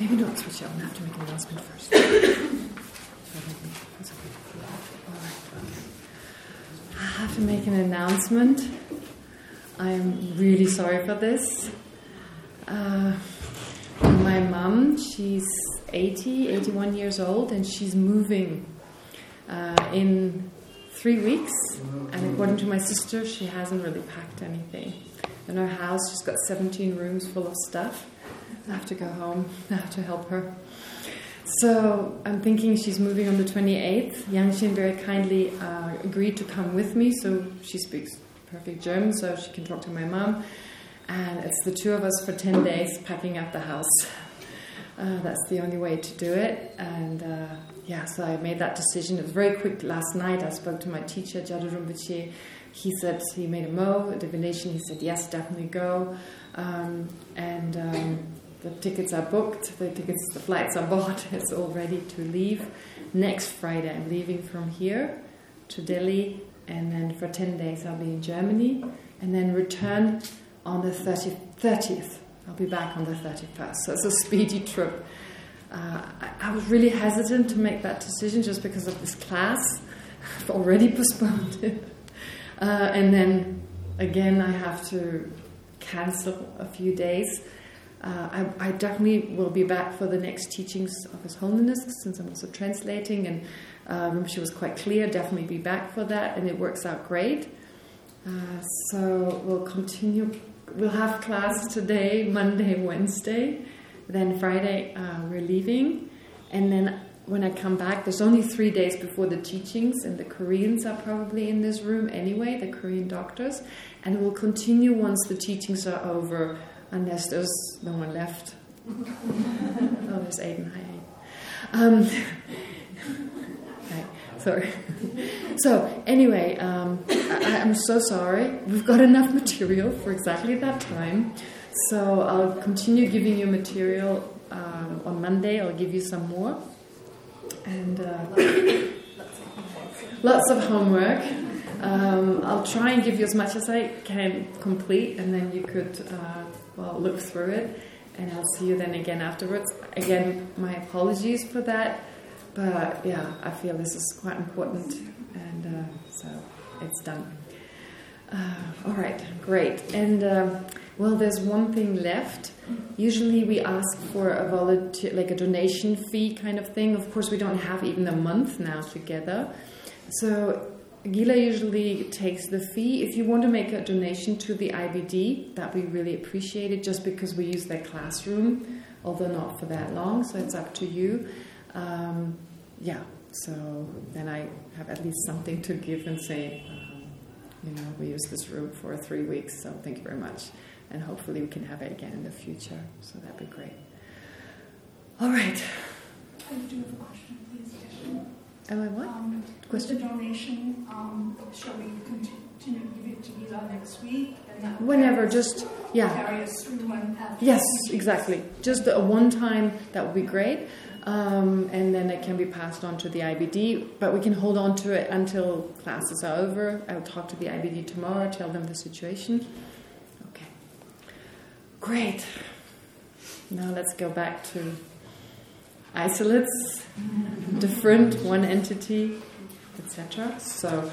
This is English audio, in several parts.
maybe not switch. I have to make an announcement first. I have to make an announcement. I'm really sorry for this. Uh, my mum, she's 80, 81 years old, and she's moving uh, in three weeks. And according to my sister, she hasn't really packed anything. In her house, she's got 17 rooms full of stuff. I have to go home. I have to help her. So I'm thinking she's moving on the 28th. Yang Xin very kindly uh, agreed to come with me. So she speaks perfect German, so she can talk to my mom. And it's the two of us for 10 days packing up the house. Uh, that's the only way to do it. And uh, yeah, so I made that decision. It was very quick last night. I spoke to my teacher, Jhado Rinpoche. He said he made a mo, a divination. He said, yes, definitely go. Um, and um, the tickets are booked, the tickets, the flights are bought. It's all ready to leave. Next Friday, I'm leaving from here to Delhi. And then for 10 days, I'll be in Germany. And then return on the 30, 30th. I'll be back on the 31st. So it's a speedy trip. Uh, I, I, was really hesitant to make that decision just because of this class. I've already postponed it. Uh, and then again, I have to cancel a few days. Uh, I, I, definitely will be back for the next teachings of His Holiness since I'm also translating, and um, she was quite clear. Definitely be back for that, and it works out great. Uh, so we'll continue we'll have class today, Monday, Wednesday. Then Friday, uh, we're leaving. And then when I come back, there's only three days before the teachings, and the Koreans are probably in this room anyway, the Korean doctors. And we'll continue once the teachings are over, unless there's no one left. oh, there's Aiden. Hi, Aiden. Um, sorry. so anyway, um, I, am so sorry. We've got enough material for exactly that time. So I'll continue giving you material um, on Monday. I'll give you some more. And uh, lots of homework. Um, I'll try and give you as much as I can complete, and then you could uh, well look through it. And I'll see you then again afterwards. Again, my apologies for that. But yeah, I feel this is quite important, and uh, so it's done. Uh, all right, great. And uh, well, there's one thing left. Usually we ask for a volunteer, like a donation fee kind of thing. Of course, we don't have even a month now together. So Gila usually takes the fee. If you want to make a donation to the IBD, that we really appreciate it just because we use their classroom, although not for that long, so it's up to you. Um, yeah, so then I have at least something to give and say, um, you know, we use this room for three weeks, so thank you very much. And hopefully we can have it again in the future, so that'd be great. All right. I do have a question, please. Oh, what? Um, question? The donation, um, shall we continue to give it to Gila next week? Whenever, just, yeah. Carry us through one Yes, exactly. Just a one time, that would be great. Um, and then it can be passed on to the IBD. But we can hold on to it until classes are over. I'll talk to the IBD tomorrow, tell them the situation. Okay. Great. Now let's go back to isolates, different, one entity, etc. So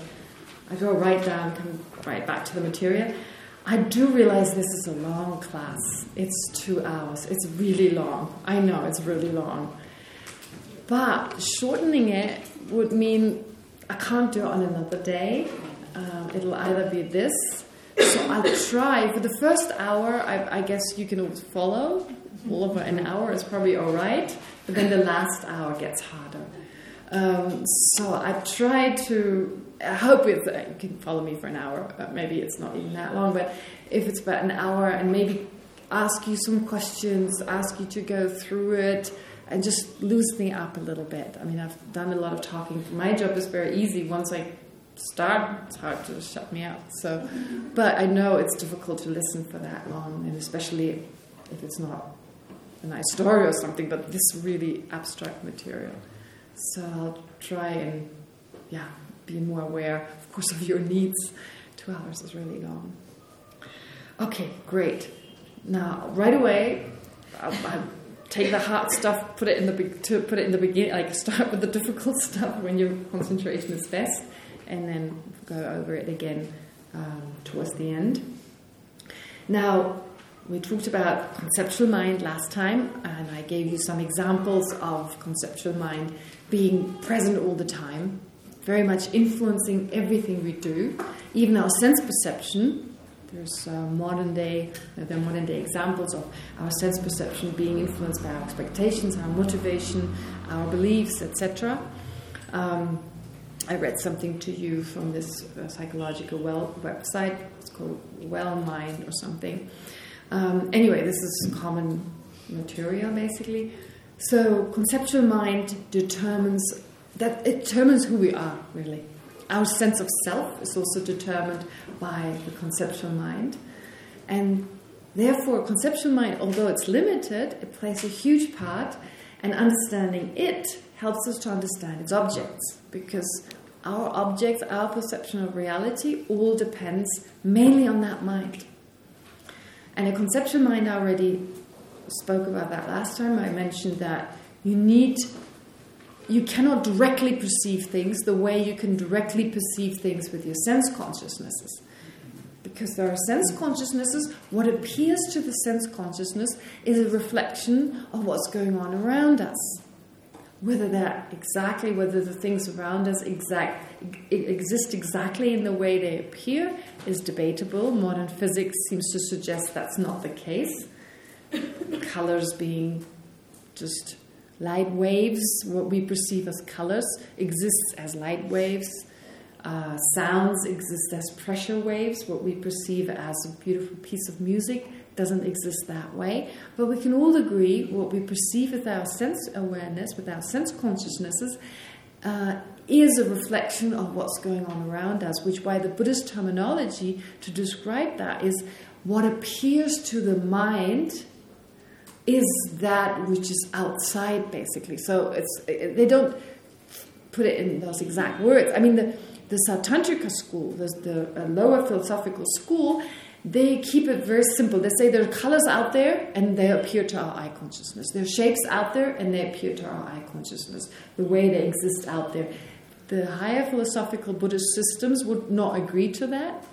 I go right down, come right back to the material. I do realize this is a long class. It's two hours. It's really long. I know it's really long. But shortening it would mean I can't do it on another day. Um, it'll either be this. So I'll try. For the first hour, I, I guess you can always follow. All over an hour is probably all right. But then the last hour gets harder. Um, so I try to. I hope it's, uh, you can follow me for an hour. Uh, maybe it's not even that long, but if it's about an hour, and maybe ask you some questions, ask you to go through it, and just loosening up a little bit. I mean, I've done a lot of talking. My job is very easy. Once I start, it's hard to shut me out. So, but I know it's difficult to listen for that long, and especially if it's not a nice story or something. But this really abstract material, so I'll try and yeah, be more aware, of course, of your needs. Two hours is really long. Okay, great. Now, right away, I, take the hard stuff, put it in the to put it in the beginning, like start with the difficult stuff when your concentration is best, and then go over it again um, towards the end. Now, we talked about conceptual mind last time, and I gave you some examples of conceptual mind being present all the time, very much influencing everything we do, even our sense perception. There's uh, modern day, there are modern day examples of our sense perception being influenced by our expectations, our motivation, our beliefs, etc. Um, I read something to you from this uh, psychological well website. It's called Well Mind or something. Um, anyway, this is common material basically. So conceptual mind determines that it determines who we are really. Our sense of self is also determined by the conceptual mind, and therefore, conceptual mind, although it's limited, it plays a huge part. And understanding it helps us to understand its objects because our objects, our perception of reality, all depends mainly on that mind. And a conceptual mind, already spoke about that last time. I mentioned that you need, you cannot directly perceive things the way you can directly perceive things with your sense consciousnesses. Because there are sense consciousnesses, what appears to the sense consciousness is a reflection of what's going on around us. Whether that exactly, whether the things around us exact exist exactly in the way they appear is debatable. Modern physics seems to suggest that's not the case. Colors being just light waves, what we perceive as colors, exists as light waves. Uh, sounds exist as pressure waves. What we perceive as a beautiful piece of music doesn't exist that way. But we can all agree what we perceive with our sense awareness, with our sense consciousnesses, uh, is a reflection of what's going on around us, which by the Buddhist terminology to describe that is what appears to the mind is that which is outside, basically. So it's they don't put it in those exact words. I mean, the, the Sautrantika school, the, the uh, lower philosophical school, they keep it very simple. They say there are colors out there and they appear to our eye consciousness. There are shapes out there and they appear to our eye consciousness, the way they exist out there. The higher philosophical Buddhist systems would not agree to that.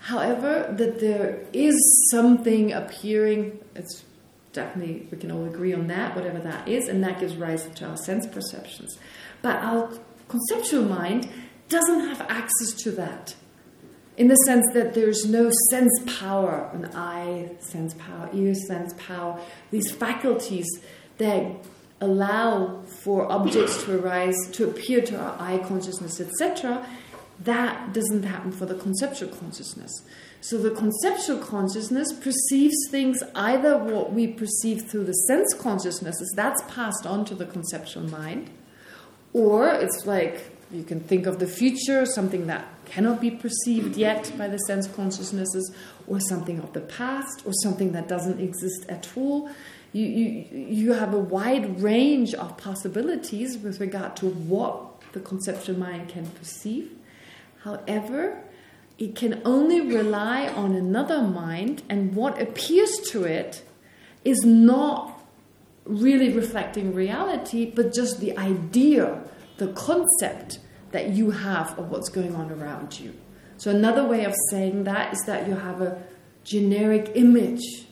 However, that there is something appearing, it's definitely, we can all agree on that, whatever that is, and that gives rise to our sense perceptions. But our conceptual mind doesn't have access to that in the sense that there's no sense power, an eye sense power, ear sense power, these faculties that allow for objects to arise, to appear to our eye consciousness, etc., that doesn't happen for the conceptual consciousness. So the conceptual consciousness perceives things either what we perceive through the sense consciousnesses, that's passed on to the conceptual mind, or it's like you can think of the future, something that cannot be perceived yet by the sense consciousnesses, or something of the past, or something that doesn't exist at all. You, you, you have a wide range of possibilities with regard to what the conceptual mind can perceive. However, it can only rely on another mind, and what appears to it is not really reflecting reality, but just the idea the concept that you have of what's going on around you. So another way of saying that is that you have a generic image,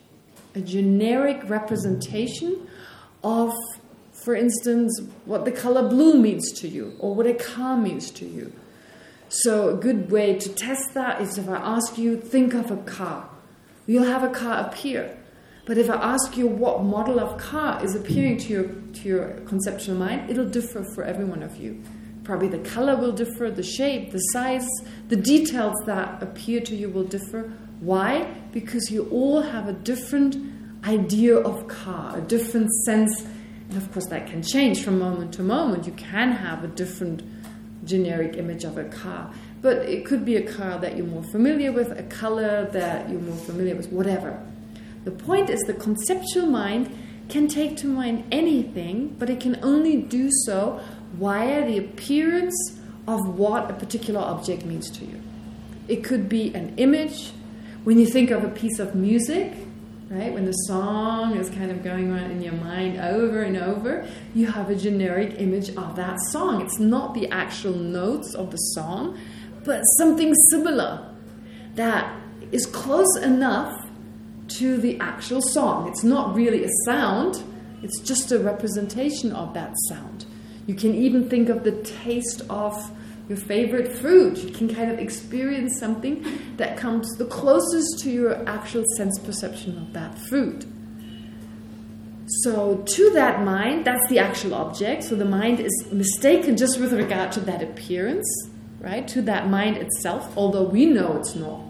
a generic representation of, for instance, what the color blue means to you or what a car means to you. So a good way to test that is if I ask you, think of a car. You'll have a car appear. But if I ask you what model of car is appearing to your, to your conceptual mind, it'll differ for every one of you. Probably the color will differ, the shape, the size, the details that appear to you will differ. Why? Because you all have a different idea of car, a different sense. And of course, that can change from moment to moment. You can have a different generic image of a car. But it could be a car that you're more familiar with, a color that you're more familiar with, whatever. The point is the conceptual mind can take to mind anything, but it can only do so via the appearance of what a particular object means to you. It could be an image. When you think of a piece of music, right? When the song is kind of going on in your mind over and over, you have a generic image of that song. It's not the actual notes of the song, but something similar that is close enough to the actual song. It's not really a sound, it's just a representation of that sound. You can even think of the taste of your favorite food. You can kind of experience something that comes the closest to your actual sense perception of that food. So to that mind, that's the actual object. So the mind is mistaken just with regard to that appearance, right? To that mind itself, although we know it's not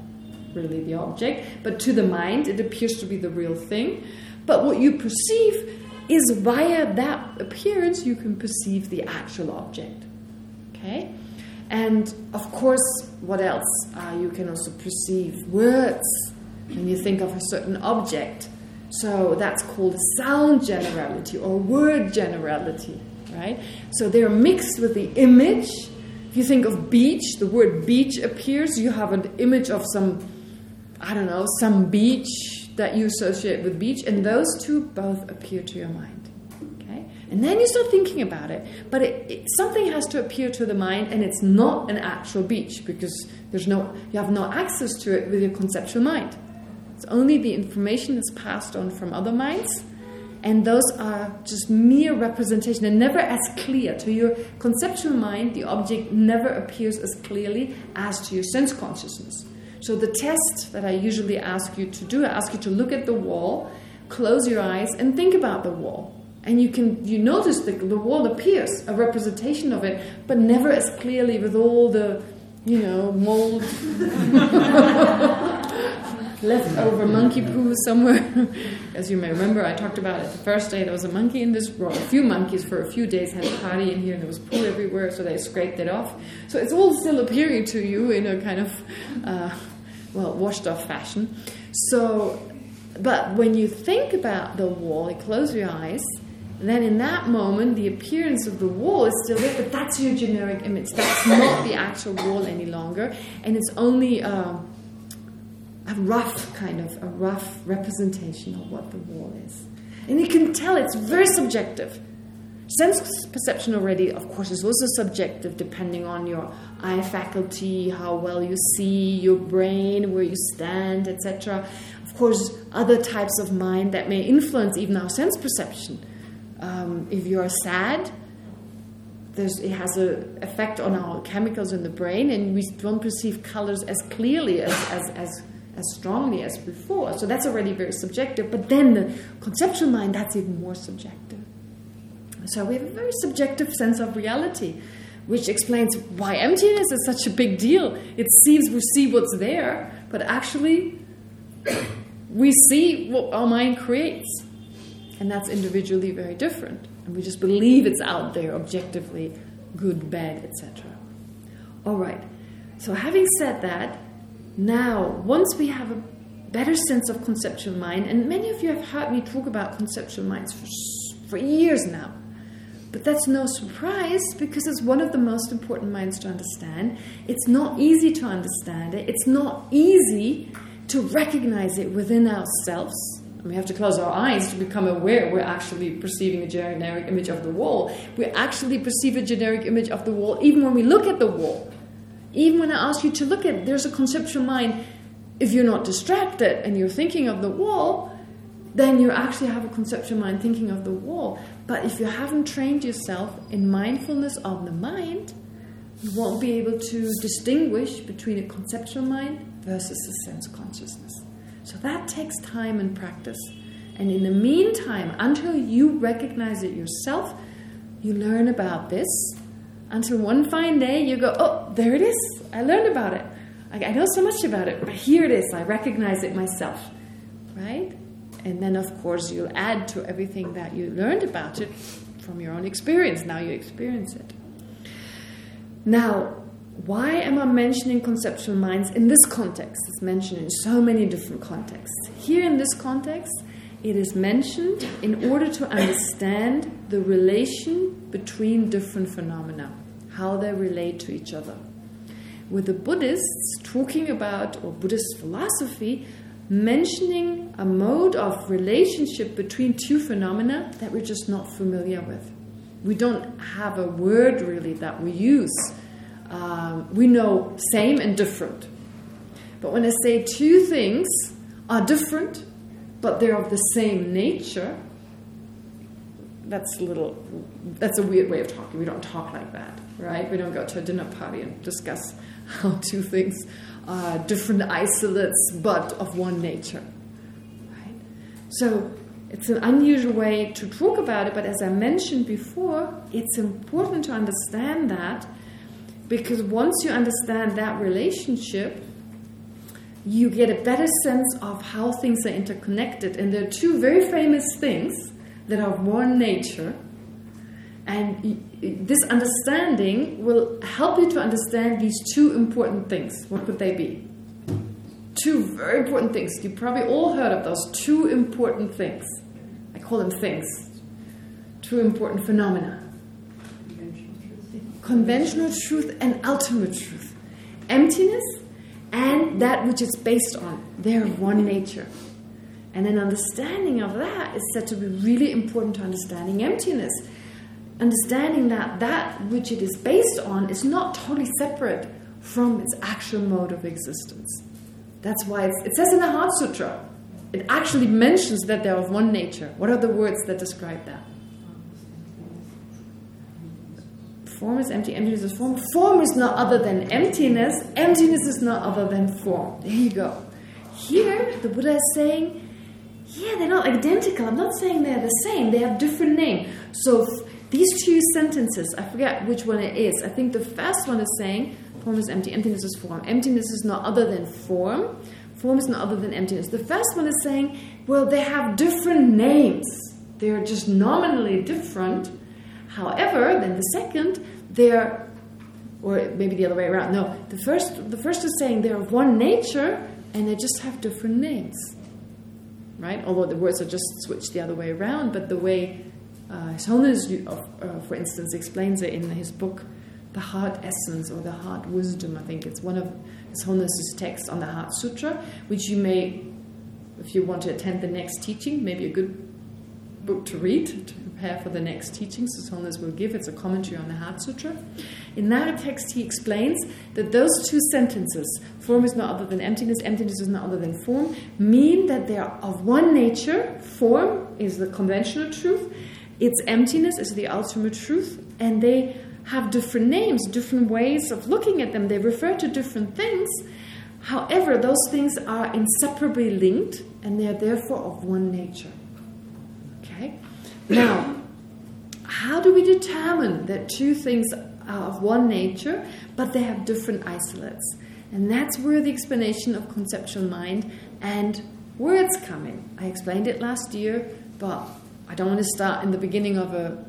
really the object, but to the mind, it appears to be the real thing. But what you perceive is via that appearance, you can perceive the actual object. Okay? And of course, what else? Uh, you can also perceive words when you think of a certain object. So that's called a sound generality or word generality, right? So they're mixed with the image. If you think of beach, the word beach appears, you have an image of some, I don't know, some beach that you associate with beach, and those two both appear to your mind. And then you start thinking about it. But it, it, something has to appear to the mind, and it's not an actual beach because there's no you have no access to it with your conceptual mind. It's only the information that's passed on from other minds, and those are just mere representation They're never as clear. To your conceptual mind, the object never appears as clearly as to your sense consciousness. So the test that I usually ask you to do, I ask you to look at the wall, close your eyes, and think about the wall and you can you notice the, the wall appears a representation of it but never as clearly with all the you know mold leftover monkey poo somewhere. As you may remember I talked about it the first day there was a monkey in this room. A few monkeys for a few days had a party in here and there was poo everywhere so they scraped it off. So it's all still appearing to you in a kind of uh, well washed off fashion. So but when you think about the wall you close your eyes then in that moment, the appearance of the wall is still there, but that's your generic image. That's not the actual wall any longer, and it's only a, a rough kind of, a rough representation of what the wall is. And you can tell it's very subjective. Sense perception already, of course, is also subjective depending on your eye faculty, how well you see, your brain, where you stand, etc. Of course, other types of mind that may influence even our sense perception um, if you're sad, it has an effect on our chemicals in the brain, and we don't perceive colors as clearly as, as, as, as strongly as before. So that's already very subjective. But then the conceptual mind, that's even more subjective. So we have a very subjective sense of reality, which explains why emptiness is such a big deal. It seems we see what's there, but actually we see what our mind creates. And that's individually very different. And we just believe it's out there objectively, good, bad, etc. All right. So having said that, now, once we have a better sense of conceptual mind, and many of you have heard me talk about conceptual minds for, for years now, but that's no surprise because it's one of the most important minds to understand. It's not easy to understand it. It's not easy to recognize it within ourselves we have to close our eyes to become aware we're actually perceiving a generic image of the wall. We actually perceive a generic image of the wall even when we look at the wall. Even when I ask you to look at there's a conceptual mind. If you're not distracted and you're thinking of the wall, then you actually have a conceptual mind thinking of the wall. But if you haven't trained yourself in mindfulness of the mind, you won't be able to distinguish between a conceptual mind versus a sense consciousness. So that takes time and practice. And in the meantime, until you recognize it yourself, you learn about this. Until one fine day you go, oh, there it is. I learned about it. I, know so much about it, but here it is. I recognize it myself. Right? And then, of course, you'll add to everything that you learned about it from your own experience. Now you experience it. Now, why am I mentioning conceptual minds in this context? It's mentioned in so many different contexts. Here in this context, it is mentioned in order to understand the relation between different phenomena, how they relate to each other. With the Buddhists talking about, or Buddhist philosophy, mentioning a mode of relationship between two phenomena that we're just not familiar with. We don't have a word really that we use. Um, we know same and different. But when I say two things are different, but they're of the same nature, that's a little, that's a weird way of talking. We don't talk like that, right? We don't go to a dinner party and discuss how two things are different isolates, but of one nature, right? So it's an unusual way to talk about it, but as I mentioned before, it's important to understand that because once you understand that relationship, you get a better sense of how things are interconnected. And there are two very famous things that are of one nature. And this understanding will help you to understand these two important things. What could they be? Two very important things. You probably all heard of those two important things. I call them things. Two important phenomena. Conventional truth and ultimate truth. Emptiness and that which it's based on. They're one nature. And an understanding of that is said to be really important to understanding emptiness. Understanding that that which it is based on is not totally separate from its actual mode of existence. That's why it says in the Heart Sutra, it actually mentions that they're of one nature. What are the words that describe that? Form is empty, emptiness is form. Form is not other than emptiness. Emptiness is not other than form. There you go. Here, the Buddha is saying yeah, they're not identical. I'm not saying they're the same. They have different names. So these two sentences, I forget which one it is. I think the first one is saying form is empty, emptiness is form. Emptiness is not other than form. Form is not other than emptiness. The first one is saying, well, they have different names. They're just nominally different. However, then the second, they're, or maybe the other way around. No, the first, the first is saying they're of one nature and they just have different names right? Although the words are just switched the other way around, but the way uh, His Holiness, uh, for instance, explains it in his book, The Heart Essence or The Heart Wisdom, I think it's one of His Holiness's texts on the Heart Sutra, which you may, if you want to attend the next teaching, maybe a good book to read prepare for the next teaching Holiness will give. It's a commentary on the Heart Sutra. In that text, he explains that those two sentences, form is not other than emptiness, emptiness is not other than form, mean that they are of one nature. Form is the conventional truth, its emptiness is the ultimate truth, and they have different names, different ways of looking at them. They refer to different things. However, those things are inseparably linked, and they are therefore of one nature. Okay? Now, how do we determine that two things are of one nature, but they have different isolates? And that's where the explanation of conceptual mind and words come in. I explained it last year, but I don't want to start in the beginning of a,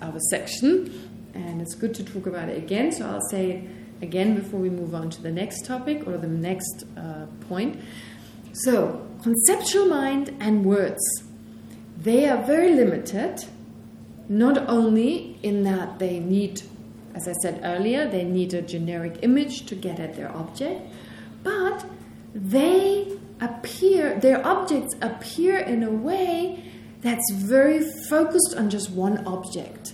of a section, and it's good to talk about it again, so I'll say it again before we move on to the next topic or the next uh, point. So, conceptual mind and words they are very limited, not only in that they need, as I said earlier, they need a generic image to get at their object, but they appear, their objects appear in a way that's very focused on just one object.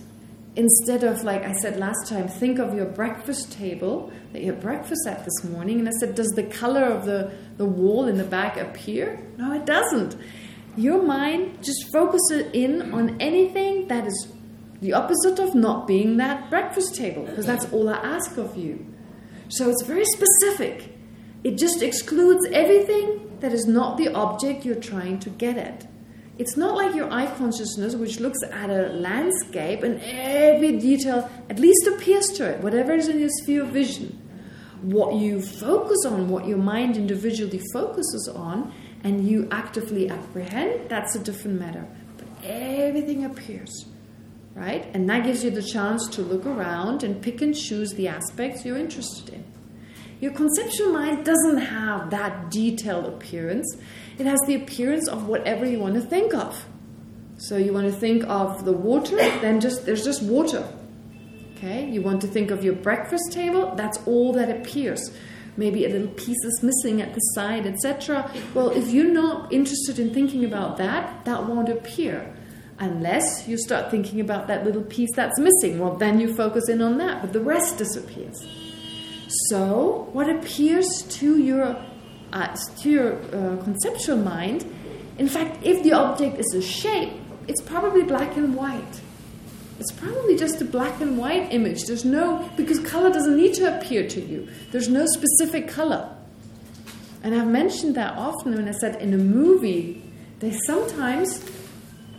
Instead of, like I said last time, think of your breakfast table that you had breakfast at this morning. And I said, does the color of the, the wall in the back appear? No, it doesn't your mind just focuses in on anything that is the opposite of not being that breakfast table, because that's all I ask of you. So it's very specific. It just excludes everything that is not the object you're trying to get at. It's not like your eye consciousness, which looks at a landscape and every detail at least appears to it, whatever is in your sphere of vision. What you focus on, what your mind individually focuses on, and you actively apprehend, that's a different matter. But everything appears, right? And that gives you the chance to look around and pick and choose the aspects you're interested in. Your conceptual mind doesn't have that detailed appearance. It has the appearance of whatever you want to think of. So you want to think of the water, then just there's just water. Okay? You want to think of your breakfast table, that's all that appears. Maybe a little piece is missing at the side, etc. Well, if you're not interested in thinking about that, that won't appear. Unless you start thinking about that little piece that's missing. Well, then you focus in on that, but the rest disappears. So, what appears to your, uh, to your uh, conceptual mind, in fact, if the object is a shape, it's probably black and white. It's probably just a black and white image. There's no, because color doesn't need to appear to you. There's no specific color. And I've mentioned that often when I said in a movie, they sometimes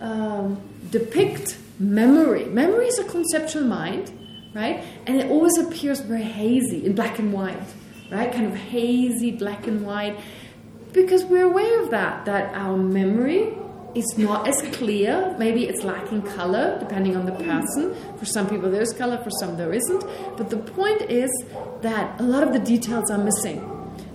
um, depict memory. Memory is a conceptual mind, right? And it always appears very hazy in black and white, right? Kind of hazy black and white. Because we're aware of that, that our memory is not as clear. Maybe it's lacking color, depending on the person. For some people there's color, for some there isn't. But the point is that a lot of the details are missing.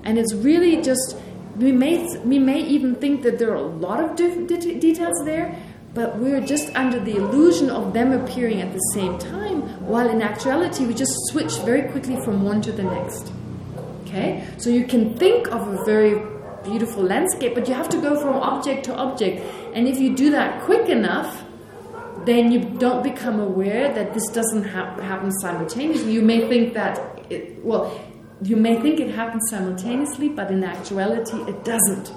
And it's really just, we may, we may even think that there are a lot of details there, but we're just under the illusion of them appearing at the same time, while in actuality we just switch very quickly from one to the next. Okay? So you can think of a very beautiful landscape, but you have to go from object to object. And if you do that quick enough, then you don't become aware that this doesn't ha happen simultaneously. You may think that, it, well, you may think it happens simultaneously, but in actuality it doesn't.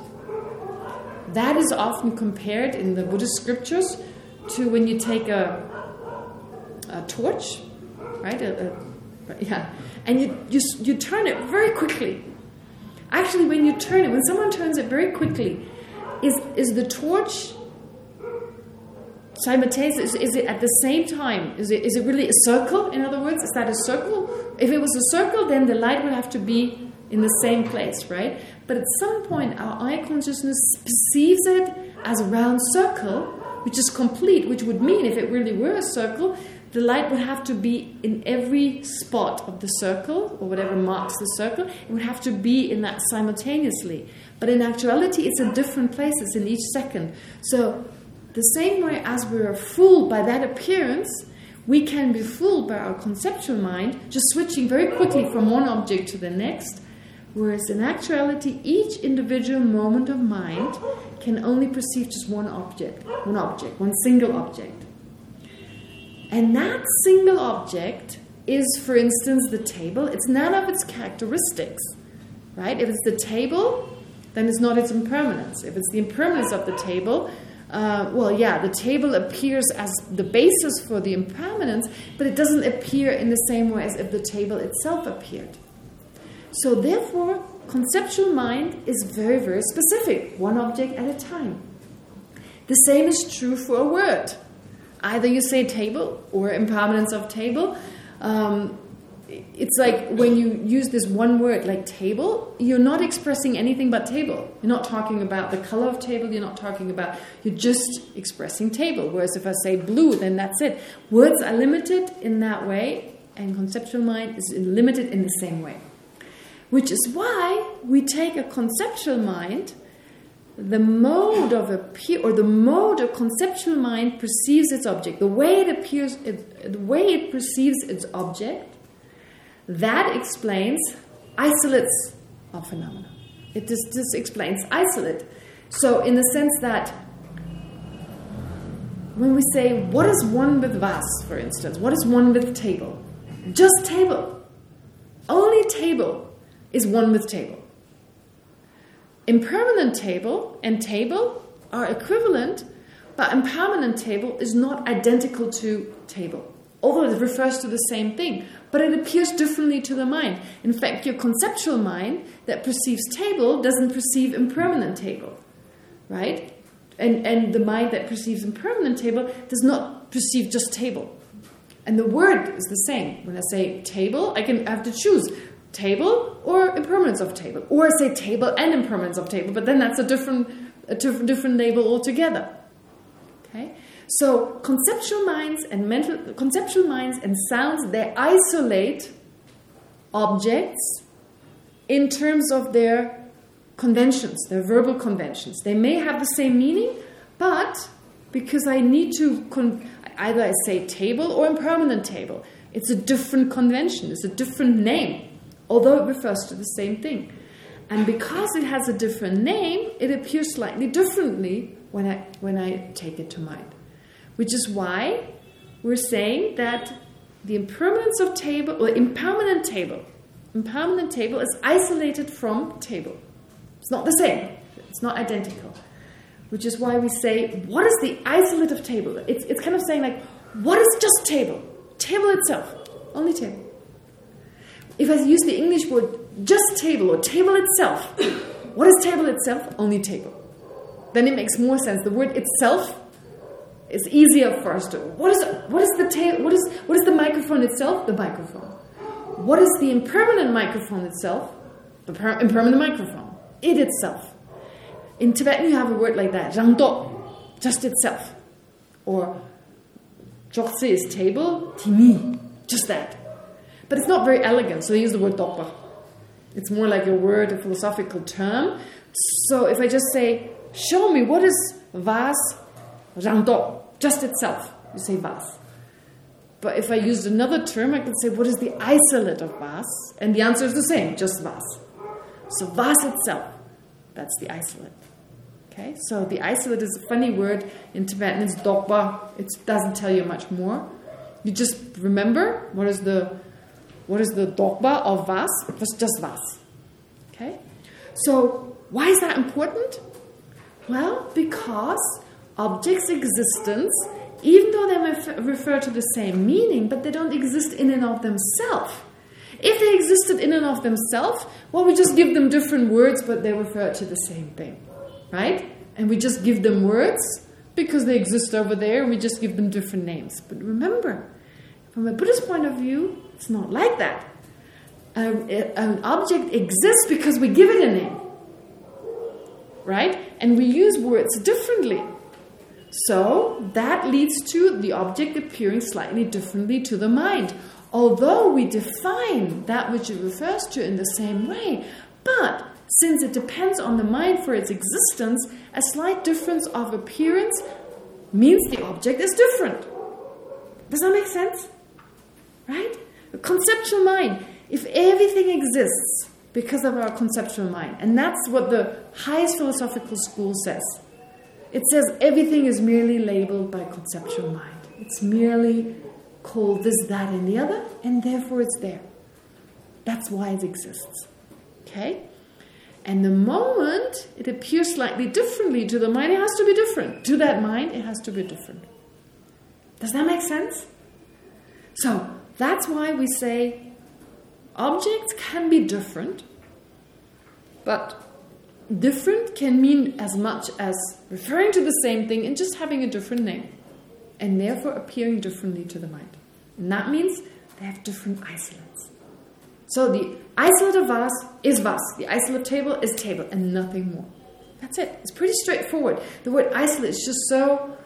That is often compared in the Buddhist scriptures to when you take a, a torch, right? A, a, yeah, and you, you you turn it very quickly Actually, when you turn it, when someone turns it very quickly, is is the torch simultaneous? Is, is it at the same time? Is it is it really a circle? In other words, is that a circle? If it was a circle, then the light would have to be in the same place, right? But at some point, our eye consciousness perceives it as a round circle, which is complete, which would mean if it really were a circle, the light would have to be in every spot of the circle, or whatever marks the circle. It would have to be in that simultaneously. But in actuality, it's in different places in each second. So the same way as we are fooled by that appearance, we can be fooled by our conceptual mind, just switching very quickly from one object to the next, whereas in actuality, each individual moment of mind can only perceive just one object, one object, one single object. And that single object is, for instance, the table. It's none of its characteristics, right? If it's the table, then it's not its impermanence. If it's the impermanence of the table, uh, well, yeah, the table appears as the basis for the impermanence, but it doesn't appear in the same way as if the table itself appeared. So therefore, conceptual mind is very, very specific, one object at a time. The same is true for a word either you say table or impermanence of table. Um, it's like when you use this one word like table, you're not expressing anything but table. You're not talking about the color of table, you're not talking about, you're just expressing table. Whereas if I say blue, then that's it. Words are limited in that way, and conceptual mind is limited in the same way. Which is why we take a conceptual mind the mode of appear or the mode of conceptual mind perceives its object, the way it appears, it, the way it perceives its object, that explains isolates of phenomena. It just, just explains isolate. So in the sense that when we say, what is one with vas, for instance, what is one with table? Just table. Only table is one with table impermanent table and table are equivalent, but impermanent table is not identical to table. Although it refers to the same thing, but it appears differently to the mind. In fact, your conceptual mind that perceives table doesn't perceive impermanent table, right? And, and the mind that perceives impermanent table does not perceive just table. And the word is the same. When I say table, I can have to choose table or impermanence of table. Or say table and impermanence of table, but then that's a different, a different label altogether. Okay? So conceptual minds and mental conceptual minds and sounds, they isolate objects in terms of their conventions, their verbal conventions. They may have the same meaning, but because I need to either I say table or impermanent table, it's a different convention, it's a different name although it refers to the same thing. And because it has a different name, it appears slightly differently when I, when I take it to mind. Which is why we're saying that the impermanence of table, or impermanent table, impermanent table is isolated from table. It's not the same. It's not identical. Which is why we say, what is the isolate of table? It's, it's kind of saying like, what is just table? Table itself. Only table. If I use the English word just table or table itself, what is table itself? Only table. Then it makes more sense. The word itself is easier for us to. What is what is the table? What is what is the microphone itself? The microphone. What is the impermanent microphone itself? The impermanent microphone. It itself. In Tibetan, you have a word like that, rangdo, just itself, or jokse is table, timi, just that. But it's not very elegant, so they use the word dokpa. It's more like a word, a philosophical term. So if I just say, show me what is vas rando, just itself, you say vas. But if I used another term, I could say, what is the isolate of vas? And the answer is the same, just vas. So vas itself, that's the isolate. Okay, so the isolate is a funny word in Tibetan. It's dokpa. It doesn't tell you much more. You just remember what is the what is the dokpa of was? It's just was. Okay? So, why is that important? Well, because objects' existence, even though they refer to the same meaning, but they don't exist in and of themselves. If they existed in and of themselves, well, we just give them different words, but they refer to the same thing. Right? And we just give them words because they exist over there, and we just give them different names. But remember, from a Buddhist point of view, it's not like that. Um, an object exists because we give it a name. Right? And we use words differently. So that leads to the object appearing slightly differently to the mind. Although we define that which it refers to in the same way, but since it depends on the mind for its existence, a slight difference of appearance means the object is different. Does that make sense? Right? Conceptual mind. If everything exists because of our conceptual mind, and that's what the highest philosophical school says. It says everything is merely labeled by conceptual mind. It's merely called this, that, and the other, and therefore it's there. That's why it exists. Okay? And the moment it appears slightly differently to the mind, it has to be different. To that mind, it has to be different. Does that make sense? So, that's why we say objects can be different, but different can mean as much as referring to the same thing and just having a different name, and therefore appearing differently to the mind. And that means they have different isolates. So the isolate of vas is vas. The isolate table is table and nothing more. That's it. It's pretty straightforward. The word isolate is just so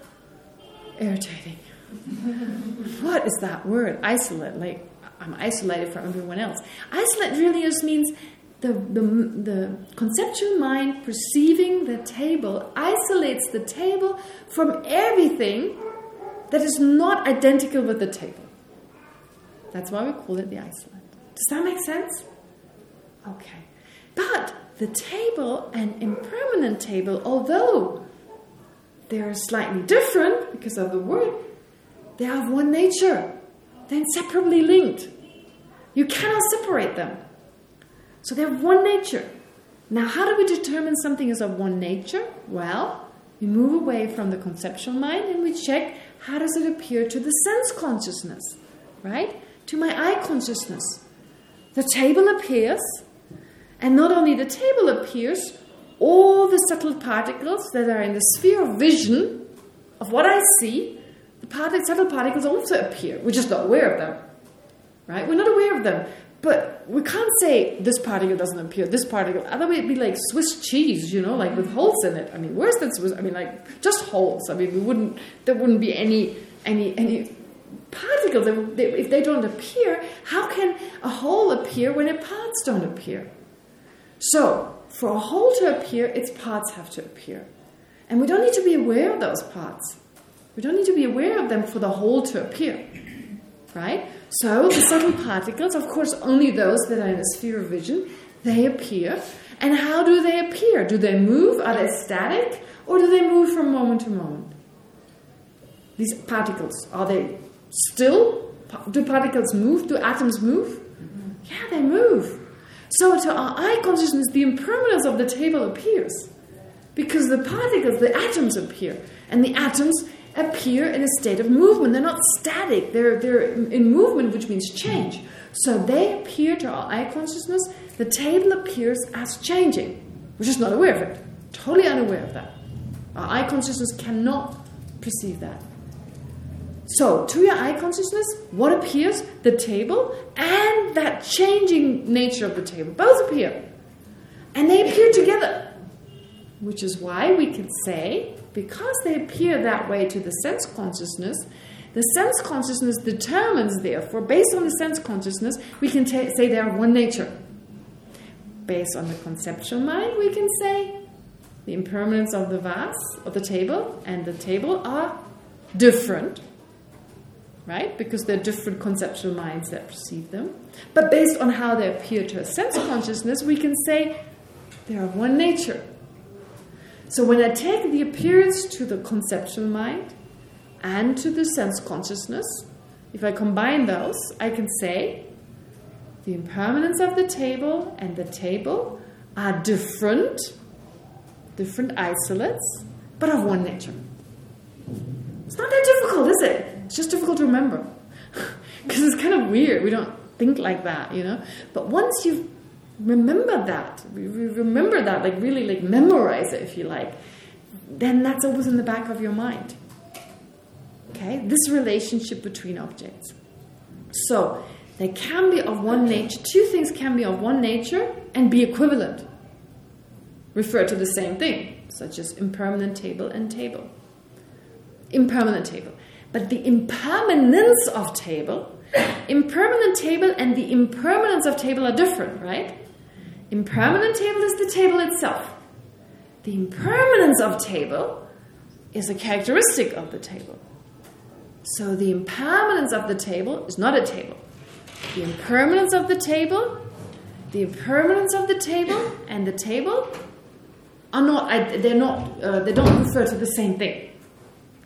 irritating. what is that word? Isolate. Like, I'm isolated from everyone else. Isolate really just means the, the, the conceptual mind perceiving the table isolates the table from everything that is not identical with the table. That's why we call it the isolate. Does that make sense? Okay. But the table and impermanent table, although they're slightly different because of the word, they have one nature. They're inseparably linked. You cannot separate them. So they have one nature. Now, how do we determine something is of one nature? Well, we move away from the conceptual mind and we check how does it appear to the sense consciousness, right? To my eye consciousness. The table appears, and not only the table appears, all the subtle particles that are in the sphere of vision of what I see, the part subtle particles also appear. We're just not aware of them. Right? We're not aware of them. But we can't say this particle doesn't appear, this particle. Otherwise, it'd be like Swiss cheese, you know, like with holes in it. I mean, worse than Swiss. I mean, like just holes. I mean, we wouldn't. There wouldn't be any any any particles, if they don't appear, how can a whole appear when its parts don't appear? So, for a whole to appear, its parts have to appear. And we don't need to be aware of those parts. We don't need to be aware of them for the whole to appear. right? So the subtle particles, of course, only those that are in the sphere of vision, they appear. And how do they appear? Do they move? Are they static? Or do they move from moment to moment? These particles, are they still? Do particles move? Do atoms move? Mm -hmm. Yeah, they move. So to our eye consciousness, the impermanence of the table appears. Because the particles, the atoms appear. And the atoms appear in a state of movement. They're not static. They're, they're in movement, which means change. So they appear to our eye consciousness. The table appears as changing. We're just not aware of it. Totally unaware of that. Our eye consciousness cannot perceive that. So, to your eye consciousness, what appears? The table and that changing nature of the table. Both appear. And they appear together. Which is why we can say, because they appear that way to the sense consciousness, the sense consciousness determines, therefore, based on the sense consciousness, we can say they are one nature. Based on the conceptual mind, we can say the impermanence of the vase, of the table, and the table are different right? Because they're different conceptual minds that perceive them. But based on how they appear to a sense consciousness, we can say they are one nature. So when I take the appearance to the conceptual mind and to the sense consciousness, if I combine those, I can say the impermanence of the table and the table are different, different isolates, but of one nature. It's not that difficult, is it? It's just difficult to remember. Because it's kind of weird. We don't think like that, you know? But once you remember that, remember that, like really like memorize it if you like, then that's always in the back of your mind. Okay? This relationship between objects. So, they can be of one nature. Two things can be of one nature and be equivalent. Refer to the same thing, such as impermanent table and table. Impermanent table. But the impermanence of table, impermanent table and the impermanence of table are different, right? Impermanent table is the table itself. The impermanence of table is a characteristic of the table. So the impermanence of the table is not a table. The impermanence of the table, the impermanence of the table and the table are not, they're not, uh, they don't refer to the same thing.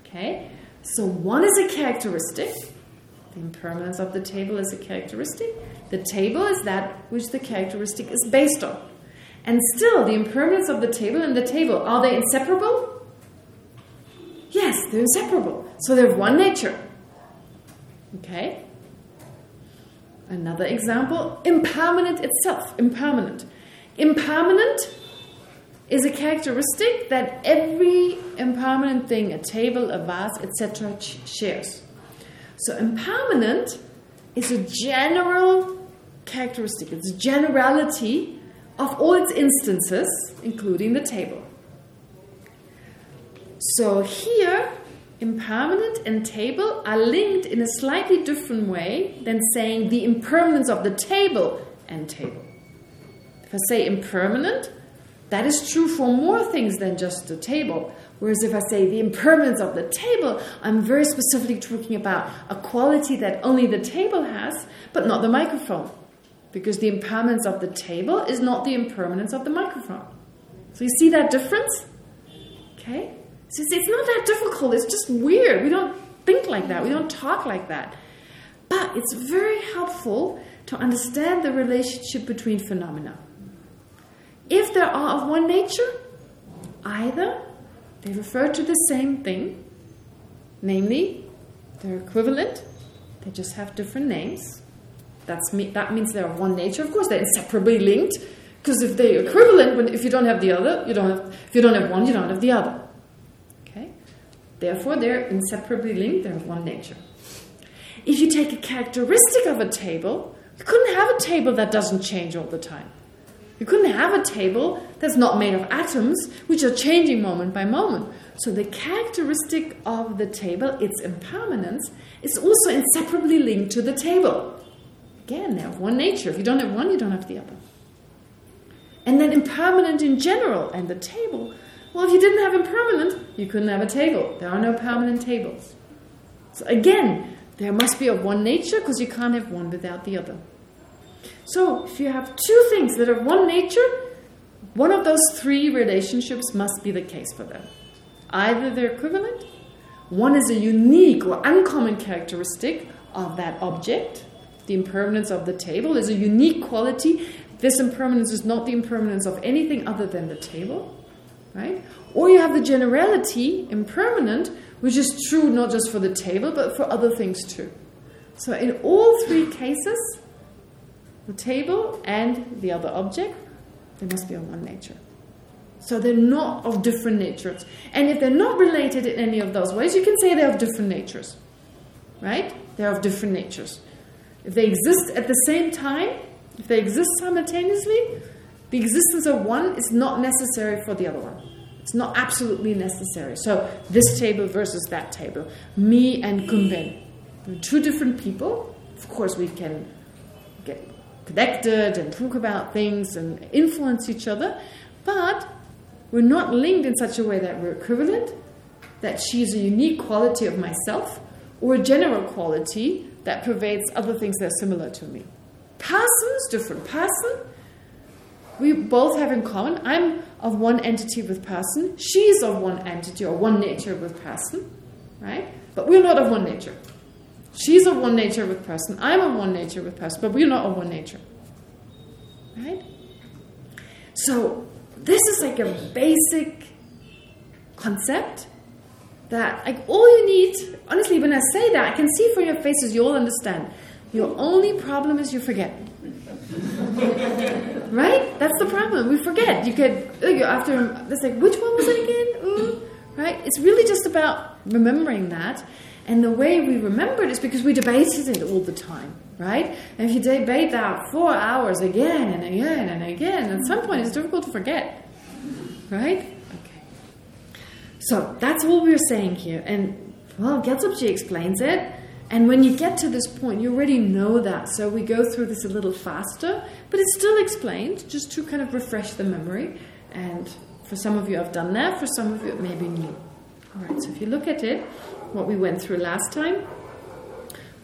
Okay? So one is a characteristic. The impermanence of the table is a characteristic. The table is that which the characteristic is based on. And still, the impermanence of the table and the table, are they inseparable? Yes, they're inseparable. So they're one nature. Okay? Another example, impermanent itself. Impermanent. Impermanent is a characteristic that every impermanent thing, a table, a vase, etc., shares. So impermanent is a general characteristic. It's generality of all its instances, including the table. So here, impermanent and table are linked in a slightly different way than saying the impermanence of the table and table. If I say impermanent, that is true for more things than just the table. Whereas if I say the impermanence of the table, I'm very specifically talking about a quality that only the table has, but not the microphone. Because the impermanence of the table is not the impermanence of the microphone. So you see that difference? Okay? So it's not that difficult. It's just weird. We don't think like that. We don't talk like that. But it's very helpful to understand the relationship between phenomena. If they are of one nature, either they refer to the same thing, namely, they're equivalent, they just have different names. That's me that means they're of one nature. Of course, they're inseparably linked, because if they're equivalent, when, if you don't have the other, you don't have, if you don't have one, you don't have the other. Okay? Therefore, they're inseparably linked, they're of one nature. If you take a characteristic of a table, you couldn't have a table that doesn't change all the time. You couldn't have a table that's not made of atoms, which are changing moment by moment. So the characteristic of the table, its impermanence, is also inseparably linked to the table. Again, they have one nature. If you don't have one, you don't have the other. And then impermanent in general, and the table. Well, if you didn't have impermanent, you couldn't have a table. There are no permanent tables. So again, There must be of one nature because you can't have one without the other. So if you have two things that are one nature, one of those three relationships must be the case for them. Either they're equivalent, one is a unique or uncommon characteristic of that object. The impermanence of the table is a unique quality. This impermanence is not the impermanence of anything other than the table. right? Or you have the generality, impermanent, which is true not just for the table, but for other things too. So in all three cases, the table and the other object, they must be of one nature. So they're not of different natures. And if they're not related in any of those ways, you can say they're of different natures. Right? They're of different natures. If they exist at the same time, if they exist simultaneously, the existence of one is not necessary for the other one. It's not absolutely necessary. So this table versus that table. Me and Kumben. Two different people. Of course, we can get connected and talk about things and influence each other. But we're not linked in such a way that we're equivalent, that she's a unique quality of myself, or a general quality that pervades other things that are similar to me. Persons, different person, we both have in common. I'm of one entity with person. She's of one entity or one nature with person, right? But we're not of one nature. She's of one nature with person. I'm of one nature with person, but we're not of one nature. Right? So this is like a basic concept that like all you need, honestly, when I say that, I can see from your faces you all understand. Your only problem is you forget. right? That's the problem. We forget. You get oh, after it's like which one was it again? Ooh, right? It's really just about remembering that. And the way we remember it is because we debated it all the time, right? And if you debate that four hours again and again and again, at some point it's difficult to forget, right? So that's what we're saying here. And, well, Gyaltsabje explains it. And when you get to this point, you already know that. So we go through this a little faster, but it's still explained, just to kind of refresh the memory. And for some of you, I've done that. For some of you, it may be new. All right, so if you look at it, what we went through last time.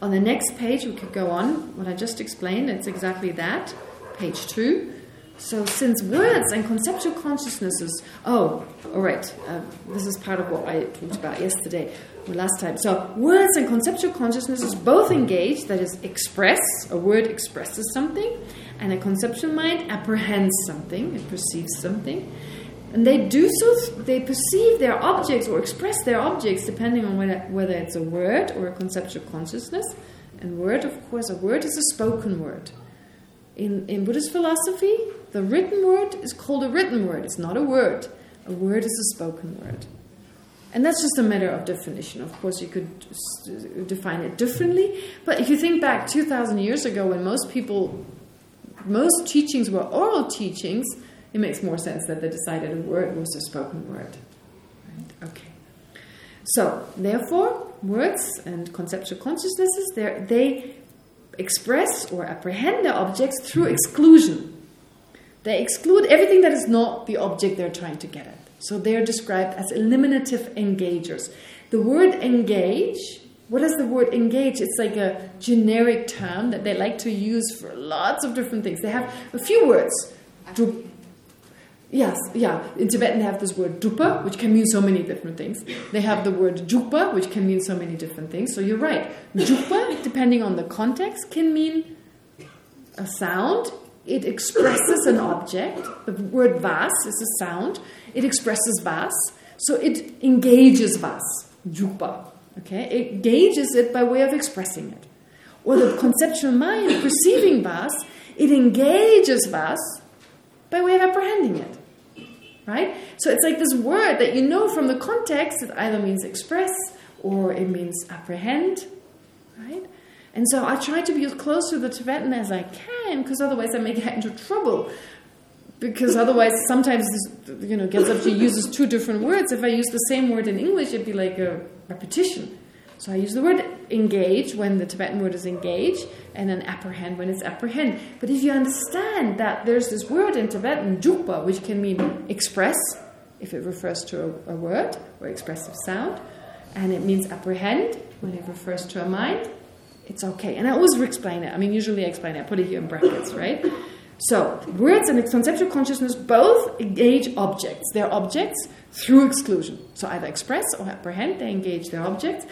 On the next page, we could go on. What I just explained, it's exactly that. Page two. So since words and conceptual consciousnesses... Oh, all right. Uh, this is part of what I talked about yesterday or last time. So words and conceptual consciousnesses both engage, that is, express. A word expresses something. And a conceptual mind apprehends something. It perceives something. And they do so, they perceive their objects or express their objects depending on whether, whether it's a word or a conceptual consciousness. And word, of course, a word is a spoken word. In, in Buddhist philosophy, the written word is called a written word. It's not a word. A word is a spoken word. And that's just a matter of definition. Of course, you could define it differently. But if you think back 2,000 years ago when most people, most teachings were oral teachings, it makes more sense that they decided a word was a spoken word. Right? Okay. So, therefore, words and conceptual consciousnesses, they express or apprehend their objects through exclusion. They exclude everything that is not the object they're trying to get at. So they're described as eliminative engagers. The word engage, what is the word engage? It's like a generic term that they like to use for lots of different things. They have a few words. Yes, yeah. In Tibetan, they have this word dupa, which can mean so many different things. They have the word jukpa, which can mean so many different things. So you're right. Jukpa, depending on the context, can mean a sound. It expresses an object. The word vas is a sound. It expresses vas. So it engages vas, jukpa. Okay, it engages it by way of expressing it. Or the conceptual mind perceiving vas, it engages vas by way of apprehending it right? So it's like this word that you know from the context, it either means express or it means apprehend, right? And so I try to be as close to the Tibetan as I can, because otherwise I may get into trouble. Because otherwise, sometimes, this, you know, Gyaltsabje uses two different words. If I use the same word in English, it'd be like a repetition. So I use the word engage when the Tibetan word is engage, and then apprehend when it's apprehend. But if you understand that there's this word in Tibetan, jukpa, which can mean express, if it refers to a, a word or expressive sound, and it means apprehend when it refers to a mind, It's okay. And I always explain it. I mean, usually I explain it. I put it here in brackets, right? So, words and conceptual consciousness both engage objects. They're objects through exclusion. So either express or apprehend, they engage their objects